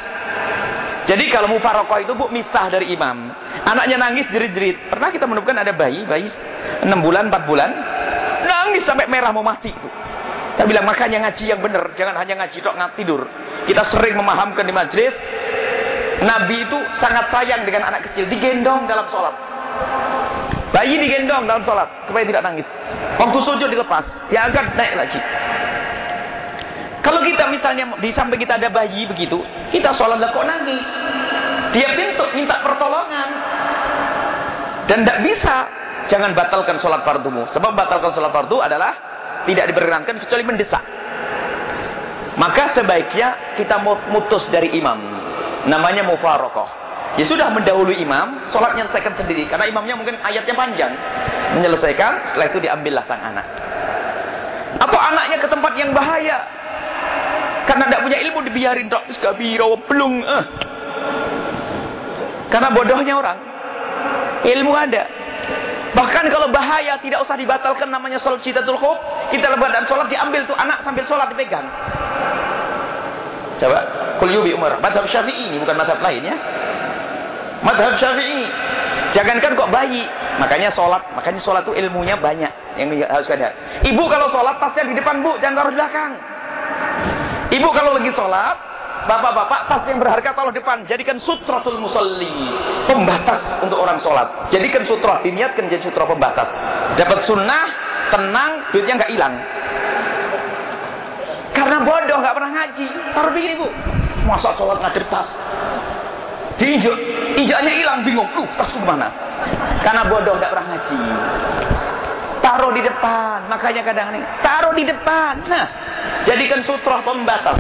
Jadi kalau mufarokoh itu bu misah dari imam. Anaknya nangis jerit-jerit. Pernah kita menemukan ada bayi. Bayi 6 bulan, 4 bulan. Nangis sampai merah mau mati itu. Kita bilang makanya ngaji yang benar. Jangan hanya ngaji tok ngat tidur. Kita sering memahamkan di majlis. Nabi itu sangat sayang dengan anak kecil, digendong dalam sholat. Bayi digendong dalam sholat supaya tidak nangis. Waktu sujud dilepas, diangkat naik lagi. Kalau kita misalnya di samping kita ada bayi begitu, kita sholat lah kok nangis. Dia pintu minta pertolongan. Dan tidak bisa, jangan batalkan sholat fardumu. Sebab batalkan sholat fardu adalah tidak diperkenankan kecuali mendesak. Maka sebaiknya kita mutus dari imam. Namanya mufarokoh. Ya sudah mendahului imam, sholatnya selesaikan sendiri. Karena imamnya mungkin ayatnya panjang. Menyelesaikan, setelah itu diambillah sang anak. Atau anaknya ke tempat yang bahaya. Karena tidak punya ilmu dibiarin. Terus kabiro, belum. Eh. Karena bodohnya orang. Ilmu ada. Bahkan kalau bahaya tidak usah dibatalkan namanya sholat citatul khub. Kita lebat dan sholat diambil tuh anak sambil sholat dipegang. Coba, kul yubi Umar. Madhab Syafi'i ini bukan madhab lain ya. Madhab Syafi'i. Jangankan kok bayi, makanya sholat, makanya sholat itu ilmunya banyak yang harus ada. Ibu kalau sholat tasnya di depan bu, jangan taruh belakang. Ibu kalau lagi sholat, bapak-bapak tas yang berharga taruh depan. Jadikan sutratul musalli, pembatas untuk orang sholat. Jadikan sutra, diniatkan jadi sutra pembatas. Dapat sunnah, tenang, duitnya nggak hilang. Karena bodoh, nggak pernah ngaji. Taruh begini bu. Masa sholat ngadir tas. Diinjak. Injaknya hilang, bingung. Lu, tasku ke mana? Karena bodoh, nggak pernah ngaji. Taruh di depan. Makanya kadang ini. Taruh di depan. Nah, jadikan sutra pembatas.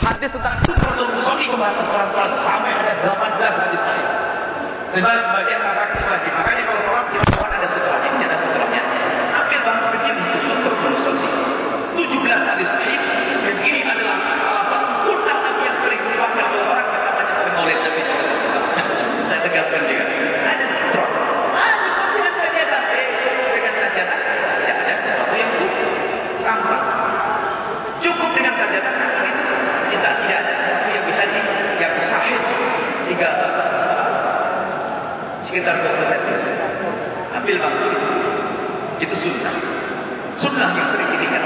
Hadis tentang sutra musolli pembatas orang sholat sampai ada 18 hadis lain. Sebab sebagian katakan wajib. Makanya kalau sholat kita sholat ada sutranya, ini ada sutranya. Ambil bangku kecil di situ sutra musolli. 17 hadis lain ini adalah sunnah Nabi yang sering dipakai oleh orang yang namanya sering maulid Nabi Saya tegaskan juga. Ada sutra. Ada dengan sajadah. Dengan sajadah. Tidak ada sesuatu yang tampak. Cukup dengan sajadah. Kita tidak ada sesuatu yang bisa di, yang sahih. Tiga sekitar 20 cm. Ambil bangku Itu sunnah. Sunnah yang sering diingat.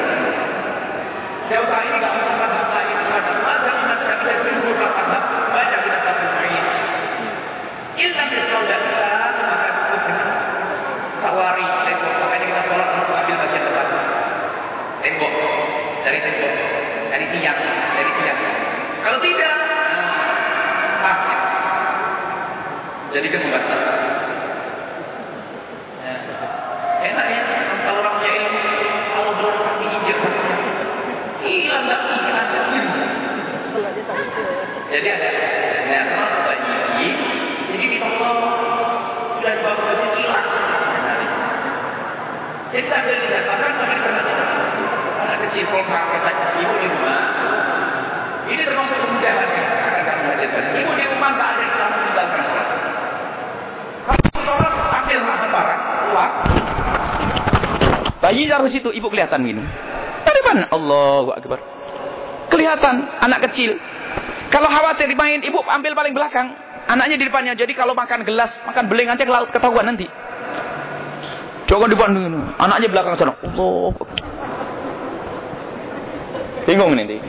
Saya usaha ini nggak mengatakan apa ini pada masa kami dan seribu kata banyak kita dapat main. Ilmu yang sudah kita maka sawari tembok. Makanya kita sholat harus ambil bagian depan. Tembok dari tembok dari tiang dari tiang. Kalau tidak, ah, jadi kan membaca. Jadi ada, nah termasuk bayi, jadi ditolong sudah dibawa ke masjid hilang. Jadi sambil dikatakan kami pernah anak kecil kalau kakak ibu di rumah, ini termasuk kemudahan yang akan kami hadirkan. Ibu di rumah tak ada telah meninggalkan sholat. Kalau sholat ambil makan barang, keluar. Bayi taruh situ, ibu kelihatan gini. Dari mana? Allahu Akbar. Kelihatan anak kecil. Kalau khawatir dimain, ibu ambil paling belakang. Anaknya di depannya. Jadi kalau makan gelas, makan beling aja ke laut ketahuan nanti. Jangan di Bandung. Anaknya belakang sana. Allah. Bingung nanti.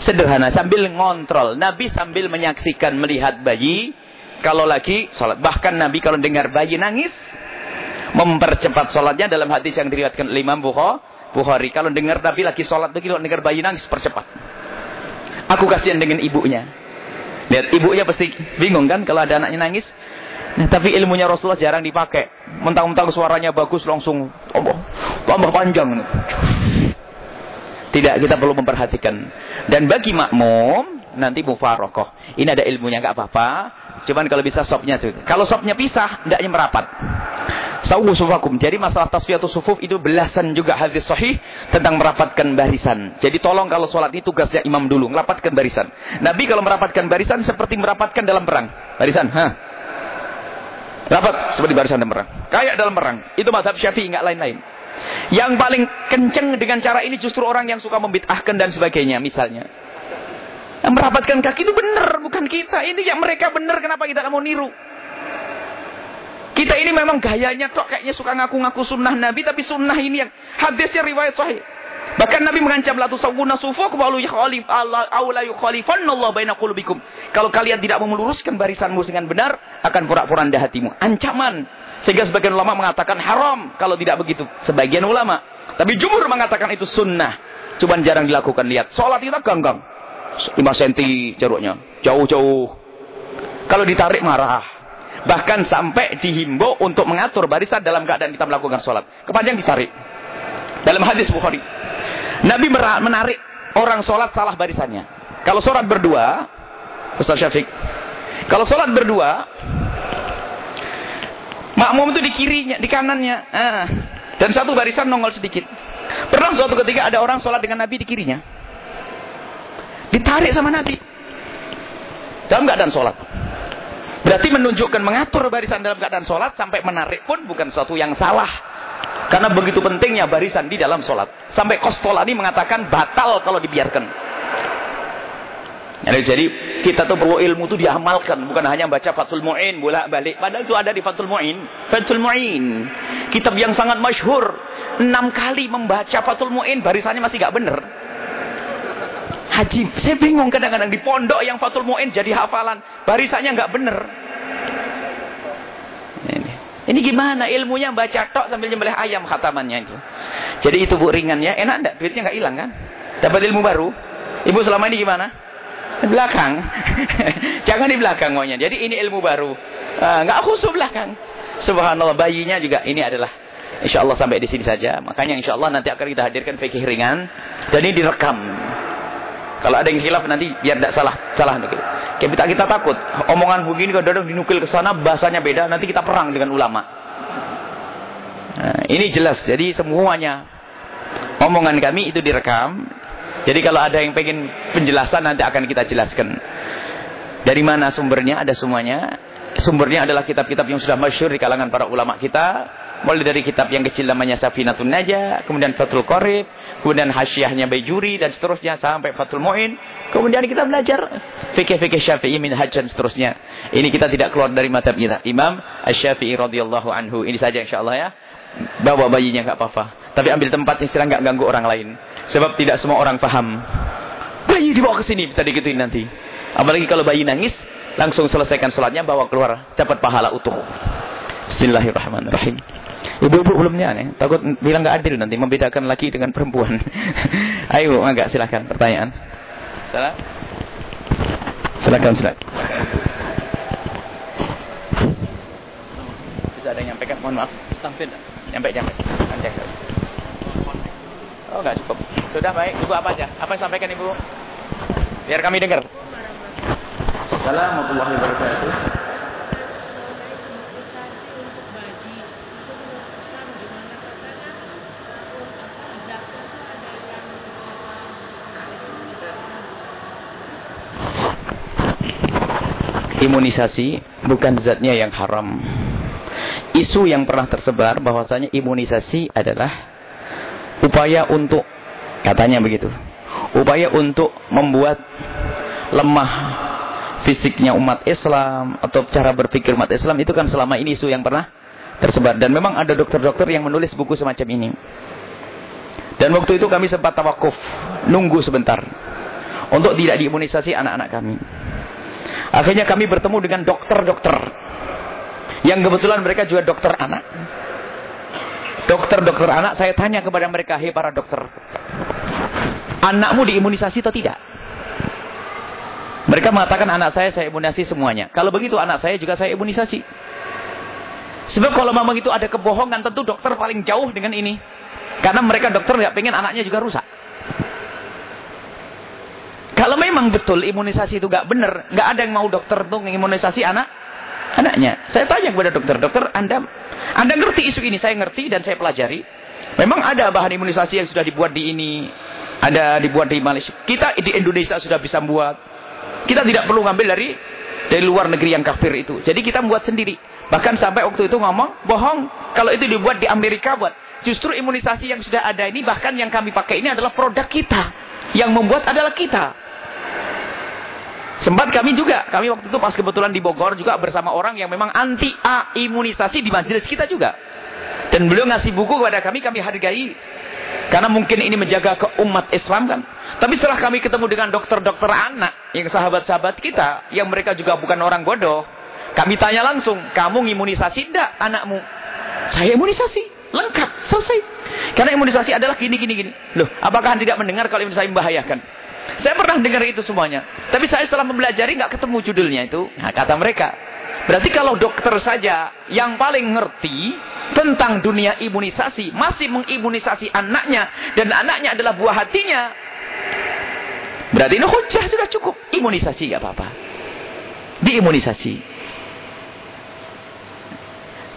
Sederhana sambil ngontrol. Nabi sambil menyaksikan melihat bayi kalau lagi sholat. Bahkan Nabi kalau dengar bayi nangis mempercepat sholatnya dalam hadis yang diriwayatkan Imam Bukhari. Kalau dengar Nabi lagi sholat begitu, kalau dengar bayi nangis percepat. Aku kasihan dengan ibunya. Lihat ibunya pasti bingung kan kalau ada anaknya nangis. Nah, tapi ilmunya Rasulullah jarang dipakai. Mentang-mentang suaranya bagus langsung tambah, tambah panjang. Tidak, kita perlu memperhatikan. Dan bagi makmum, nanti mufarokoh. Ini ada ilmunya, nggak apa-apa. Cuman kalau bisa sopnya tuh. Kalau sopnya pisah, hendaknya merapat. Sawu sufakum. Jadi masalah tasfiyatul sufuf itu belasan juga hadis sahih tentang merapatkan barisan. Jadi tolong kalau sholat ini tugasnya imam dulu. Merapatkan barisan. Nabi kalau merapatkan barisan seperti merapatkan dalam perang. Barisan, ha? Rapat seperti barisan dalam perang. Kayak dalam perang. Itu mazhab syafi'i, nggak lain-lain. Yang paling kenceng dengan cara ini justru orang yang suka membid'ahkan dan sebagainya. Misalnya. Yang merapatkan kaki itu benar, bukan kita. Ini yang mereka benar, kenapa kita mau niru? Kita ini memang gayanya kok kayaknya suka ngaku-ngaku sunnah Nabi, tapi sunnah ini yang hadisnya riwayat sahih. Bahkan Nabi mengancam la tusawwuna sufukum wa Allah aw la yukhalifanna Allah baina qulubikum. Kalau kalian tidak meluruskan barisanmu dengan benar, akan pura-pura hatimu. Ancaman. Sehingga sebagian ulama mengatakan haram kalau tidak begitu. Sebagian ulama. Tapi jumhur mengatakan itu sunnah. Cuman jarang dilakukan. Lihat, sholat kita ganggang. 5 cm jaruknya. Jauh-jauh. Kalau ditarik marah. Bahkan sampai dihimbau untuk mengatur barisan dalam keadaan kita melakukan sholat. Kepanjang ditarik. Dalam hadis Bukhari. Nabi menarik orang sholat salah barisannya. Kalau sholat berdua, Ustaz Syafiq. Kalau sholat berdua, makmum itu di kirinya, di kanannya. Ah. Dan satu barisan nongol sedikit. Pernah suatu ketika ada orang sholat dengan Nabi di kirinya. Ditarik sama Nabi. Dalam keadaan sholat. Berarti menunjukkan mengatur barisan dalam keadaan sholat sampai menarik pun bukan sesuatu yang salah. Karena begitu pentingnya barisan di dalam sholat. Sampai Kostolani mengatakan batal kalau dibiarkan. Jadi kita tuh perlu ilmu itu diamalkan. Bukan hanya baca Fathul Mu'in bolak balik. Padahal itu ada di Fathul Mu'in. Fathul Mu'in. Kitab yang sangat masyhur. Enam kali membaca Fathul Mu'in barisannya masih gak benar. Haji, saya bingung kadang-kadang di pondok yang Fathul Mu'in jadi hafalan. Barisannya gak benar. Ini. Ini gimana ilmunya baca tok sambil nyembelih ayam khatamannya itu. Jadi itu bu ringan ya. Enak enggak? Duitnya nggak hilang kan? Dapat ilmu baru. Ibu selama ini gimana? Di belakang. *laughs* Jangan di belakang maunya. Jadi ini ilmu baru. Uh, nggak khusus belakang. Subhanallah bayinya juga ini adalah Insya Allah sampai di sini saja. Makanya insya Allah nanti akan kita hadirkan fikih ringan. Dan ini direkam. Kalau ada yang hilaf nanti biar tidak salah. Salah nukil. Kita, kita takut. Omongan begini kadang-kadang dinukil ke sana bahasanya beda. Nanti kita perang dengan ulama. Nah, ini jelas. Jadi semuanya. Omongan kami itu direkam. Jadi kalau ada yang pengen penjelasan nanti akan kita jelaskan. Dari mana sumbernya? Ada semuanya. Sumbernya adalah kitab-kitab yang sudah masyur di kalangan para ulama kita. Mulai dari kitab yang kecil namanya Safinatun Najah, kemudian Fathul Qorib, kemudian Hasyiahnya Bayjuri dan seterusnya sampai Fathul Mu'in. Kemudian kita belajar fikih-fikih Syafi'i min dan seterusnya. Ini kita tidak keluar dari mata kita. Imam Asy-Syafi'i radhiyallahu anhu. Ini saja insyaallah ya. Bawa bayinya enggak apa-apa. Tapi ambil tempat istilah enggak ganggu orang lain. Sebab tidak semua orang paham. Bayi dibawa ke sini bisa digituin nanti. Apalagi kalau bayi nangis, langsung selesaikan sholatnya bawa keluar dapat pahala utuh. Bismillahirrahmanirrahim. Ibu-ibu belumnya nih, takut bilang nggak adil nanti membedakan laki dengan perempuan. *laughs* Ayo, enggak silakan pertanyaan. Salah? Silakan silakan. Bisa ada yang nyampaikan? Mohon maaf. Sampai Nyampe nyampe. Nanti. Oh, enggak cukup. Sudah baik. Ibu apa aja? Apa yang sampaikan Ibu? Biar kami dengar. Assalamualaikum warahmatullahi wabarakatuh. Imunisasi bukan zatnya yang haram. Isu yang pernah tersebar bahwasanya imunisasi adalah upaya untuk katanya begitu. Upaya untuk membuat lemah fisiknya umat Islam atau cara berpikir umat Islam itu kan selama ini isu yang pernah tersebar dan memang ada dokter-dokter yang menulis buku semacam ini. Dan waktu itu kami sempat tawakuf, nunggu sebentar untuk tidak diimunisasi anak-anak kami. Akhirnya kami bertemu dengan dokter-dokter. Yang kebetulan mereka juga dokter anak. Dokter-dokter anak, saya tanya kepada mereka, hei para dokter. Anakmu diimunisasi atau tidak? Mereka mengatakan anak saya, saya imunisasi semuanya. Kalau begitu anak saya juga saya imunisasi. Sebab kalau memang itu ada kebohongan, tentu dokter paling jauh dengan ini. Karena mereka dokter nggak pengen anaknya juga rusak. Kalau memang betul imunisasi itu gak benar, gak ada yang mau dokter untuk mengimunisasi anak anaknya. Saya tanya kepada dokter, dokter Anda Anda ngerti isu ini? Saya ngerti dan saya pelajari. Memang ada bahan imunisasi yang sudah dibuat di ini, ada dibuat di Malaysia. Kita di Indonesia sudah bisa membuat. Kita tidak perlu ngambil dari dari luar negeri yang kafir itu. Jadi kita membuat sendiri. Bahkan sampai waktu itu ngomong, bohong. Kalau itu dibuat di Amerika buat. Justru imunisasi yang sudah ada ini, bahkan yang kami pakai ini adalah produk kita. Yang membuat adalah kita. Sempat kami juga, kami waktu itu pas kebetulan di Bogor juga bersama orang yang memang anti A imunisasi di majelis kita juga. Dan beliau ngasih buku kepada kami, kami hargai. Karena mungkin ini menjaga ke umat Islam kan. Tapi setelah kami ketemu dengan dokter-dokter anak, yang sahabat-sahabat kita, yang mereka juga bukan orang bodoh. Kami tanya langsung, kamu imunisasi tidak anakmu? Saya imunisasi, lengkap, selesai. Karena imunisasi adalah gini, gini, gini. Loh, apakah tidak mendengar kalau imunisasi membahayakan? Saya pernah dengar itu semuanya. Tapi saya setelah mempelajari nggak ketemu judulnya itu. Nah, kata mereka. Berarti kalau dokter saja yang paling ngerti tentang dunia imunisasi masih mengimunisasi anaknya dan anaknya adalah buah hatinya. Berarti ini hujah sudah cukup. Imunisasi nggak apa-apa. Diimunisasi.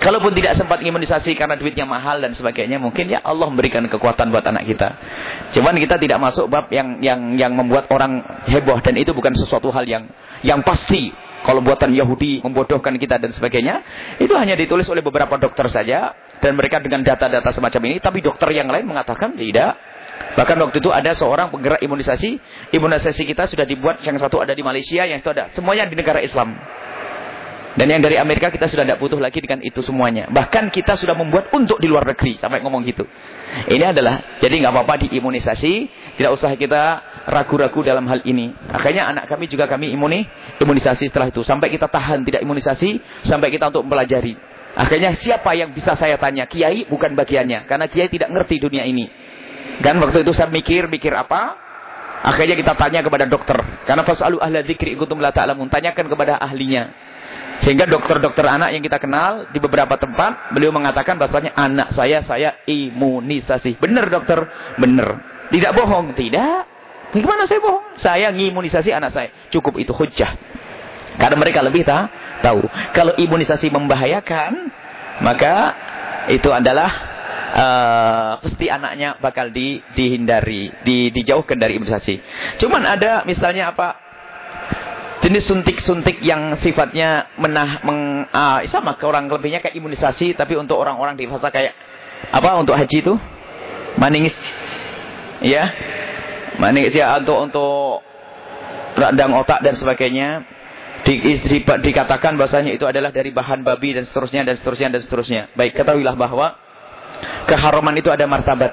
Kalaupun tidak sempat imunisasi karena duitnya mahal dan sebagainya, mungkin ya Allah memberikan kekuatan buat anak kita. Cuman kita tidak masuk bab yang yang yang membuat orang heboh dan itu bukan sesuatu hal yang yang pasti. Kalau buatan Yahudi membodohkan kita dan sebagainya, itu hanya ditulis oleh beberapa dokter saja dan mereka dengan data-data semacam ini, tapi dokter yang lain mengatakan tidak. Bahkan waktu itu ada seorang penggerak imunisasi, imunisasi kita sudah dibuat yang satu ada di Malaysia, yang satu ada semuanya di negara Islam. Dan yang dari Amerika kita sudah tidak butuh lagi dengan itu semuanya. Bahkan kita sudah membuat untuk di luar negeri. Sampai ngomong gitu. Ini adalah, jadi nggak apa-apa diimunisasi. Tidak usah kita ragu-ragu dalam hal ini. Akhirnya anak kami juga kami imuni, imunisasi setelah itu. Sampai kita tahan tidak imunisasi. Sampai kita untuk mempelajari. Akhirnya siapa yang bisa saya tanya? Kiai bukan bagiannya. Karena Kiai tidak ngerti dunia ini. Kan waktu itu saya mikir, mikir apa? Akhirnya kita tanya kepada dokter. Karena fasalu ahla dzikri ikutum la ta'lamun. Tanyakan kepada ahlinya. Sehingga dokter-dokter anak yang kita kenal di beberapa tempat, beliau mengatakan bahasanya anak saya, saya imunisasi. Benar dokter? Benar. Tidak bohong? Tidak. Bagaimana saya bohong? Saya ngimunisasi anak saya. Cukup itu hujah. Karena mereka lebih tak tahu. Kalau imunisasi membahayakan, maka itu adalah uh, pasti anaknya bakal di, dihindari, di, dijauhkan dari imunisasi. Cuman ada misalnya apa jenis suntik-suntik yang sifatnya menah meng, uh, sama ke orang lebihnya kayak imunisasi tapi untuk orang-orang di fase kayak apa untuk haji itu? Maningis. Ya maningis ya untuk untuk radang otak dan sebagainya. Di, di, dikatakan bahasanya itu adalah dari bahan babi dan seterusnya dan seterusnya dan seterusnya. Baik ketahuilah bahwa keharuman itu ada martabat.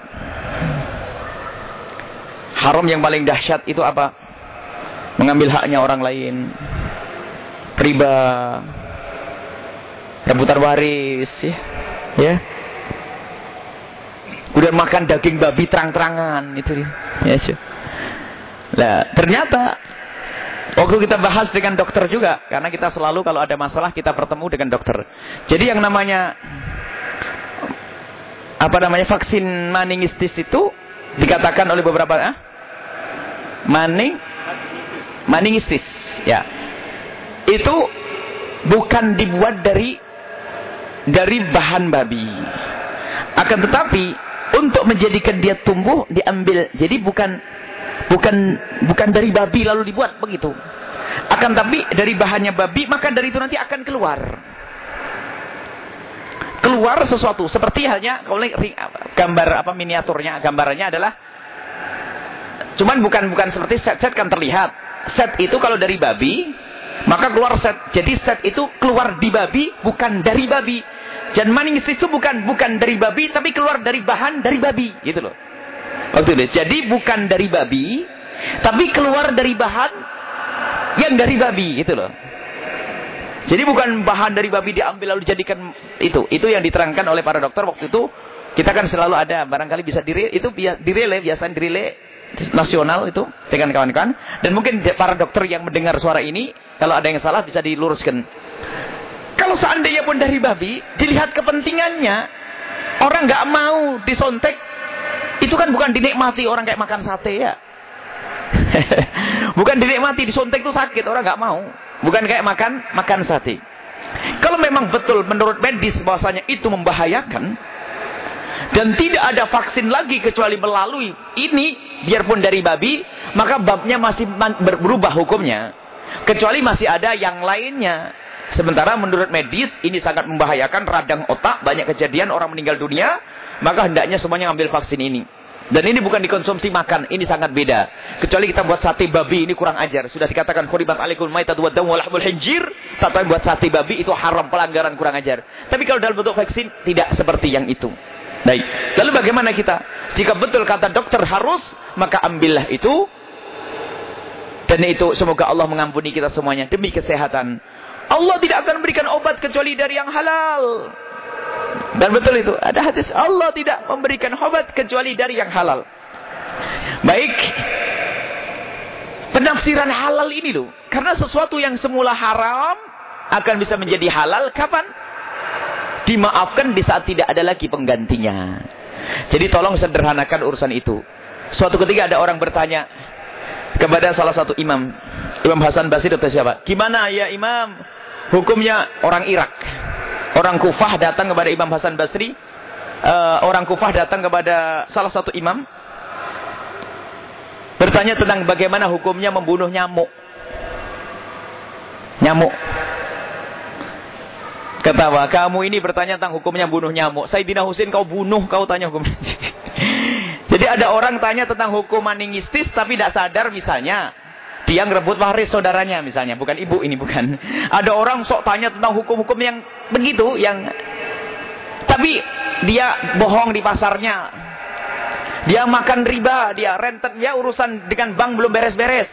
Haram yang paling dahsyat itu apa mengambil haknya orang lain, riba, rebutan waris, ya. ya. Udah makan daging babi terang-terangan itu. Ya, Nah, ternyata waktu kita bahas dengan dokter juga karena kita selalu kalau ada masalah kita bertemu dengan dokter. Jadi yang namanya apa namanya vaksin meningitis itu dikatakan oleh beberapa ah? maning Maningistis. Ya. Itu bukan dibuat dari dari bahan babi. Akan tetapi untuk menjadikan dia tumbuh diambil. Jadi bukan bukan bukan dari babi lalu dibuat begitu. Akan tapi dari bahannya babi maka dari itu nanti akan keluar. Keluar sesuatu seperti halnya kalau gambar apa miniaturnya gambarannya adalah cuman bukan bukan seperti set-set kan terlihat set itu kalau dari babi, maka keluar set. Jadi set itu keluar di babi, bukan dari babi. Dan maning itu bukan bukan dari babi, tapi keluar dari bahan dari babi, gitu loh. Waktu itu. Jadi bukan dari babi, tapi keluar dari bahan yang dari babi, gitu loh. Jadi bukan bahan dari babi diambil lalu dijadikan itu. Itu yang diterangkan oleh para dokter waktu itu. Kita kan selalu ada, barangkali bisa dire, itu direle, biasanya direle nasional itu dengan kawan-kawan. Dan mungkin para dokter yang mendengar suara ini kalau ada yang salah bisa diluruskan. Kalau seandainya pun dari babi dilihat kepentingannya orang nggak mau disontek itu kan bukan dinikmati orang kayak makan sate ya. *laughs* Bukan dinikmati disontek itu sakit orang nggak mau. Bukan kayak makan makan sate. Kalau memang betul menurut medis bahwasanya itu membahayakan dan tidak ada vaksin lagi kecuali melalui ini biarpun dari babi maka babnya masih berubah hukumnya kecuali masih ada yang lainnya sementara menurut medis ini sangat membahayakan radang otak banyak kejadian orang meninggal dunia maka hendaknya semuanya ambil vaksin ini dan ini bukan dikonsumsi makan, ini sangat beda. Kecuali kita buat sate babi, ini kurang ajar. Sudah dikatakan khuribat alaikum maitatu waddam walahmul hinjir. Tapi buat sate babi itu haram pelanggaran kurang ajar. Tapi kalau dalam bentuk vaksin, tidak seperti yang itu. Baik. Lalu bagaimana kita? Jika betul kata dokter harus, maka ambillah itu. Dan itu semoga Allah mengampuni kita semuanya demi kesehatan. Allah tidak akan memberikan obat kecuali dari yang halal. Dan betul itu. Ada hadis Allah tidak memberikan obat kecuali dari yang halal. Baik. Penafsiran halal ini loh. Karena sesuatu yang semula haram akan bisa menjadi halal kapan? Dimaafkan di saat tidak ada lagi penggantinya. Jadi tolong sederhanakan urusan itu. Suatu ketika ada orang bertanya kepada salah satu imam, Imam Hasan Basri atau siapa? Gimana ya imam? Hukumnya orang Irak. Orang Kufah datang kepada Imam Hasan Basri. Uh, orang Kufah datang kepada salah satu imam. Bertanya tentang bagaimana hukumnya membunuh nyamuk. Nyamuk. Ketawa, kamu ini bertanya tentang hukumnya bunuh nyamuk. Sayyidina Husin kau bunuh, kau tanya hukum. *laughs* Jadi ada orang tanya tentang hukum maningistis tapi tidak sadar misalnya. Dia ngerebut waris saudaranya misalnya. Bukan ibu ini, bukan. *laughs* Ada orang sok tanya tentang hukum-hukum yang begitu. yang Tapi dia bohong di pasarnya. Dia makan riba, dia rentet, dia urusan dengan bank belum beres-beres.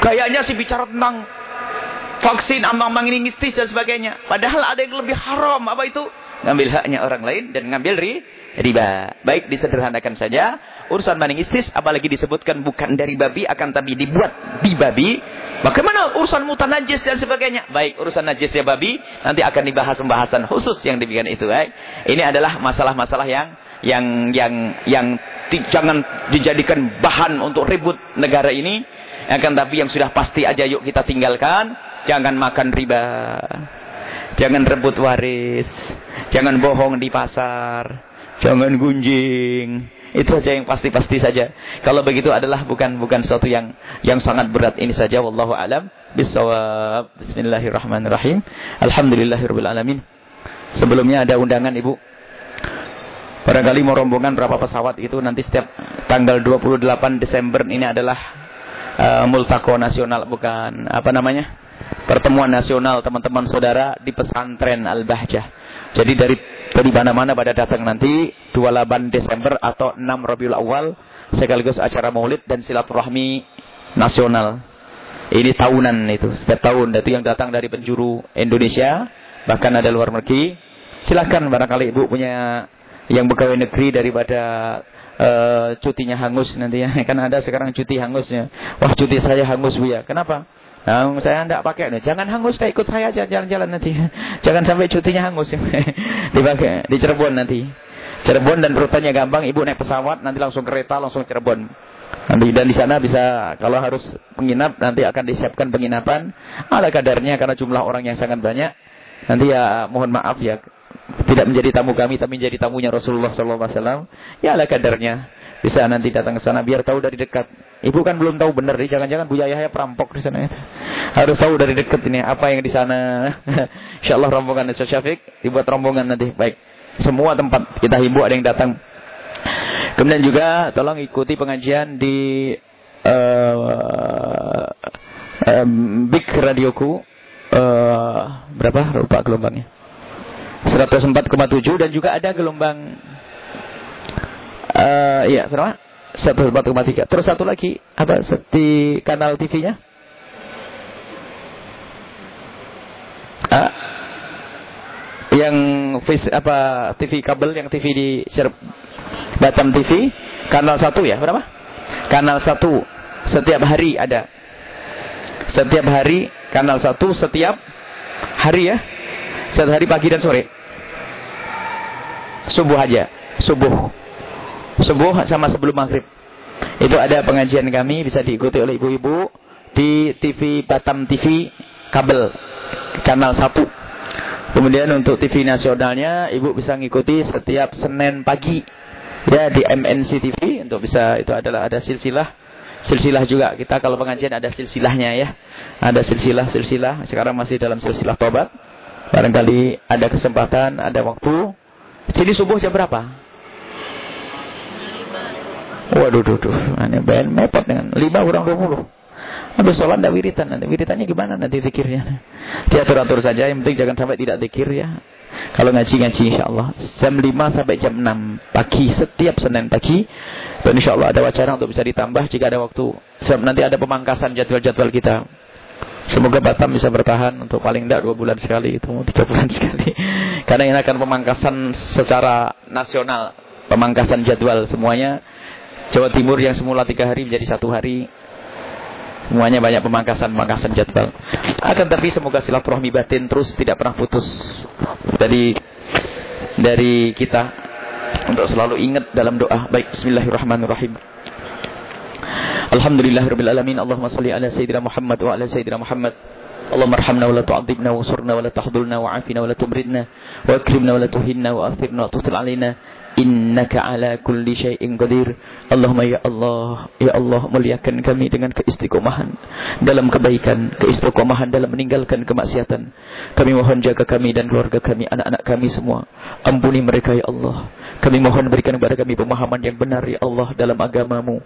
Kayaknya sih bicara tentang vaksin, ambang-ambang ini mistis dan sebagainya. Padahal ada yang lebih haram. Apa itu? Ngambil haknya orang lain dan ngambil ri, riba. Baik disederhanakan saja. Urusan maning istis apalagi disebutkan bukan dari babi akan tapi dibuat di babi. Bagaimana urusan mutan najis dan sebagainya? Baik, urusan najis ya babi nanti akan dibahas pembahasan khusus yang demikian itu. Baik. Ini adalah masalah-masalah yang yang yang yang di, jangan dijadikan bahan untuk ribut negara ini. Akan tapi yang sudah pasti aja yuk kita tinggalkan. Jangan makan riba. Jangan rebut waris. Jangan bohong di pasar. Jangan gunjing. Itu saja yang pasti-pasti saja. Kalau begitu adalah bukan bukan sesuatu yang yang sangat berat ini saja wallahu alam bisawab. Bismillahirrahmanirrahim. Alhamdulillahirabbil alamin. Sebelumnya ada undangan Ibu. Barangkali mau rombongan berapa pesawat itu nanti setiap tanggal 28 Desember ini adalah uh, multako nasional bukan apa namanya? Pertemuan nasional teman-teman saudara di pesantren Al-Bahjah. Jadi dari dari mana-mana pada datang nanti 28 Desember atau 6 Rabiul Awal sekaligus acara Maulid dan silaturahmi nasional. Ini tahunan itu, setiap tahun. Itu yang datang dari penjuru Indonesia, bahkan ada luar negeri. Silakan barangkali Ibu punya yang pegawai negeri daripada uh, cutinya hangus nanti ya. *laughs* Kan ada sekarang cuti hangusnya. Wah cuti saya hangus bu ya. Kenapa? Nah, saya tidak pakai nih. Jangan hangus, saya ikut saya aja jalan-jalan nanti. *laughs* Jangan sampai cutinya hangus. *laughs* Dipakai di Cirebon nanti. Cirebon dan rutenya gampang. Ibu naik pesawat, nanti langsung kereta, langsung Cirebon. Nanti dan di sana bisa kalau harus menginap nanti akan disiapkan penginapan ada kadarnya karena jumlah orang yang sangat banyak. Nanti ya mohon maaf ya tidak menjadi tamu kami tapi menjadi tamunya Rasulullah SAW ya lah kadarnya bisa nanti datang ke sana biar tahu dari dekat. Ibu kan belum tahu benar nih jangan-jangan Bu Yahya perampok di sana harus tahu dari dekat ini apa yang di sana. *laughs* Insyaallah rombongan Ustaz Syafiq dibuat rombongan nanti. Baik semua tempat kita himbau ada yang datang. Kemudian juga tolong ikuti pengajian di uh, um, Big Radioku. Uh, berapa? Lupa gelombangnya. 104,7 dan juga ada gelombang uh, ya berapa? 104,3. Terus satu lagi apa di kanal TV-nya? Ah, yang face, apa TV kabel yang TV di Batam TV kanal satu ya berapa? Kanal satu setiap hari ada. Setiap hari kanal satu setiap hari ya. Setiap hari pagi dan sore. Subuh aja. Subuh. Subuh sama sebelum maghrib. Itu ada pengajian kami bisa diikuti oleh ibu-ibu di TV Batam TV kabel kanal 1. Kemudian untuk TV nasionalnya ibu bisa ngikuti setiap Senin pagi ya di MNC TV untuk bisa itu adalah ada silsilah silsilah juga kita kalau pengajian ada silsilahnya ya ada silsilah silsilah sekarang masih dalam silsilah tobat barangkali ada kesempatan ada waktu Sini subuh jam berapa? Waduh, duh, duh. Ini bayan mepet dengan lima kurang dua puluh. Habis sholat ada wiritan. Wiritannya gimana nanti zikirnya? Diatur-atur saja. Yang penting jangan sampai tidak zikir ya. Kalau ngaji-ngaji insya Allah. Jam 5 sampai jam 6 pagi. Setiap Senin pagi. Dan insya Allah ada wacana untuk bisa ditambah jika ada waktu. Sebab nanti ada pemangkasan jadwal-jadwal kita. Semoga Batam bisa bertahan untuk paling tidak dua bulan sekali itu tiga bulan *laughs* sekali. Karena ini akan pemangkasan secara nasional, pemangkasan jadwal semuanya. Jawa Timur yang semula tiga hari menjadi satu hari. Semuanya banyak pemangkasan pemangkasan jadwal. Akan tapi semoga silaturahmi batin terus tidak pernah putus dari dari kita untuk selalu ingat dalam doa. Baik, Bismillahirrahmanirrahim. Alhamdulillahirabbil alamin. Allahumma shalli ala sayyidina Muhammad wa ala sayyidina Muhammad. اللهم ارحمنا ولا تعذبنا وانصرنا ولا تحضرنا وعافنا ولا تمرضنا واكرمنا ولا تهنا واثرنا وتصل علينا Innaka ala kulli syai'in qadir. Allahumma ya Allah, ya Allah muliakan kami dengan keistiqomahan dalam kebaikan, keistiqomahan dalam meninggalkan kemaksiatan. Kami mohon jaga kami dan keluarga kami, anak-anak kami semua. Ampuni mereka ya Allah. Kami mohon berikan kepada kami pemahaman yang benar ya Allah dalam agamamu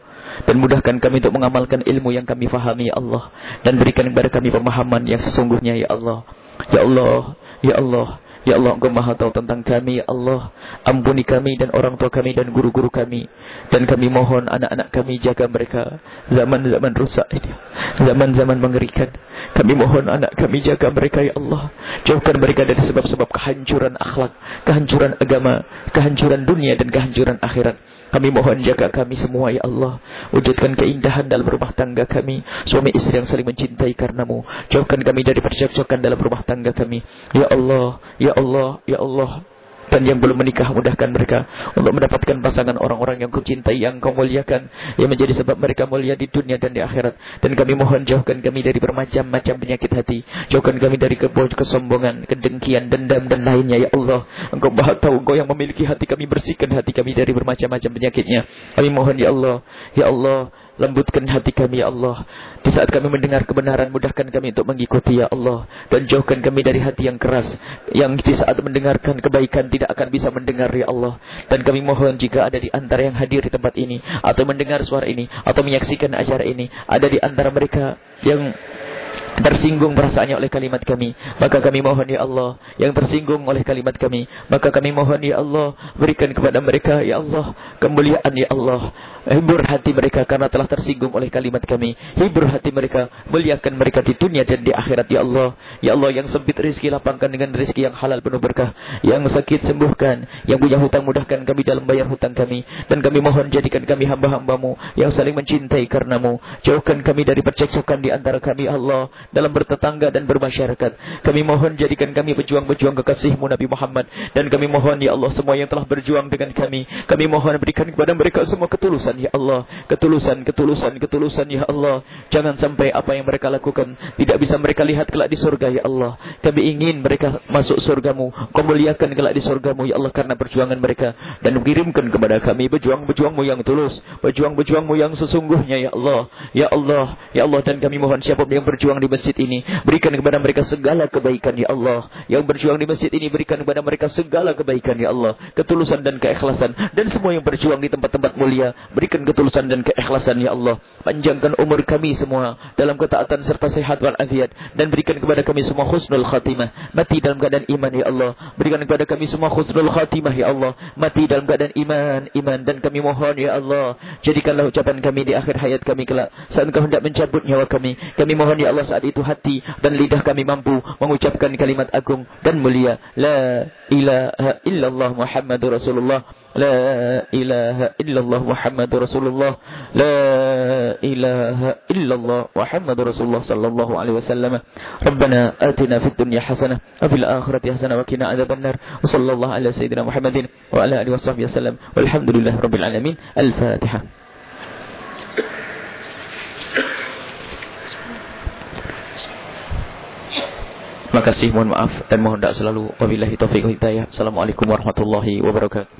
dan mudahkan kami untuk mengamalkan ilmu yang kami fahami ya Allah dan berikan kepada kami pemahaman yang sesungguhnya ya Allah. Ya Allah, ya Allah. Ya Allah engkau maha tahu tentang kami. Ya Allah Ampuni kami dan orang tua kami dan guru-guru kami. Dan kami mohon anak-anak kami jaga mereka. Zaman-zaman rusak ini. Zaman-zaman mengerikan. Kami mohon anak kami jaga mereka ya Allah. Jauhkan mereka dari sebab-sebab kehancuran akhlak Kehancuran agama Kehancuran dunia dan kehancuran akhirat kami mohon jaga kami semua ya Allah. Wujudkan keindahan dalam rumah tangga kami. Suami istri yang saling mencintai karenamu. Jauhkan kami dari percekcokan dalam rumah tangga kami. Ya Allah, Ya Allah, Ya Allah. Dan yang belum menikah mudahkan mereka untuk mendapatkan pasangan orang-orang yang kau cintai, yang kau muliakan, yang menjadi sebab mereka mulia di dunia dan di akhirat. Dan kami mohon jauhkan kami dari bermacam-macam penyakit hati. Jauhkan kami dari kesombongan, kedengkian, dendam dan lainnya ya Allah. Engkau bahagia tahu engkau yang memiliki hati kami bersihkan hati kami dari bermacam-macam penyakitnya. Kami mohon ya Allah, ya Allah, Lembutkan hati kami ya Allah. Di saat kami mendengar kebenaran, mudahkan kami untuk mengikuti ya Allah. Dan jauhkan kami dari hati yang keras. Yang di saat mendengarkan kebaikan tidak akan bisa mendengar ya Allah. Dan kami mohon jika ada di antara yang hadir di tempat ini. Atau mendengar suara ini. Atau menyaksikan acara ini. Ada di antara mereka yang tersinggung perasaannya oleh kalimat kami maka kami mohon ya Allah yang tersinggung oleh kalimat kami maka kami mohon ya Allah berikan kepada mereka ya Allah kemuliaan ya Allah hibur hati mereka karena telah tersinggung oleh kalimat kami. Hibur hati mereka, muliakan mereka di dunia dan di akhirat ya Allah. Ya Allah yang sempit rezeki lapangkan dengan rezeki yang halal penuh berkah. Yang sakit sembuhkan, yang punya hutang mudahkan kami dalam bayar hutang kami dan kami mohon jadikan kami hamba-hambamu yang saling mencintai karenamu. Jauhkan kami dari percekcokan di antara kami ya Allah dalam bertetangga dan bermasyarakat. Kami mohon jadikan kami pejuang-pejuang kekasihmu Nabi Muhammad. Dan kami mohon ya Allah semua yang telah berjuang dengan kami, kami mohon berikan kepada mereka semua ketulusan ya Allah. Ketulusan ketulusan ketulusan ya Allah. Jangan sampai apa yang mereka lakukan tidak bisa mereka lihat kelak di surga ya Allah. Kami ingin mereka masuk surgamu. Kau muliakan kelak di surgamu ya Allah karena perjuangan mereka. Dan kirimkan kepada kami pejuang-pejuangmu yang tulus pejuang-pejuangmu yang sesungguhnya ya Allah. Ya Allah ya Allah. Dan kami mohon siapa yang berjuang di masjid ini berikan kepada mereka segala kebaikan ya Allah yang berjuang di masjid ini berikan kepada mereka segala kebaikan ya Allah ketulusan dan keikhlasan dan semua yang berjuang di tempat-tempat mulia Berikan ketulusan dan keikhlasan ya Allah. Panjangkan umur kami semua dalam ketaatan serta sehat walafiat dan berikan kepada kami semua husnul khatimah. Mati dalam keadaan iman ya Allah. Berikan kepada kami semua husnul khatimah ya Allah. Mati dalam keadaan iman, iman dan kami mohon ya Allah, jadikanlah ucapan kami di akhir hayat kami kelak saat Engkau hendak mencabut nyawa kami. Kami mohon ya Allah saat itu hati dan lidah kami mampu mengucapkan kalimat agung dan mulia. La ilaha illallah Muhammadur Rasulullah. La ilaha illallah Muhammad Rasulullah. La ilaha illallah Muhammad Rasulullah sallallahu alaihi wasallam. Atina fid dunya hasanah wa fil akhirati hasanah wa adzabannar. Wa sallallahu ala sayyidina Muhammadin wa ala alihi washabbihi wasallam. Walhamdulillah rabbil alamin. Al-fatihah Terima kasih, mohon maaf dan mohon tak selalu wabillahi taufiq hidayah. Assalamualaikum warahmatullahi wabarakatuh.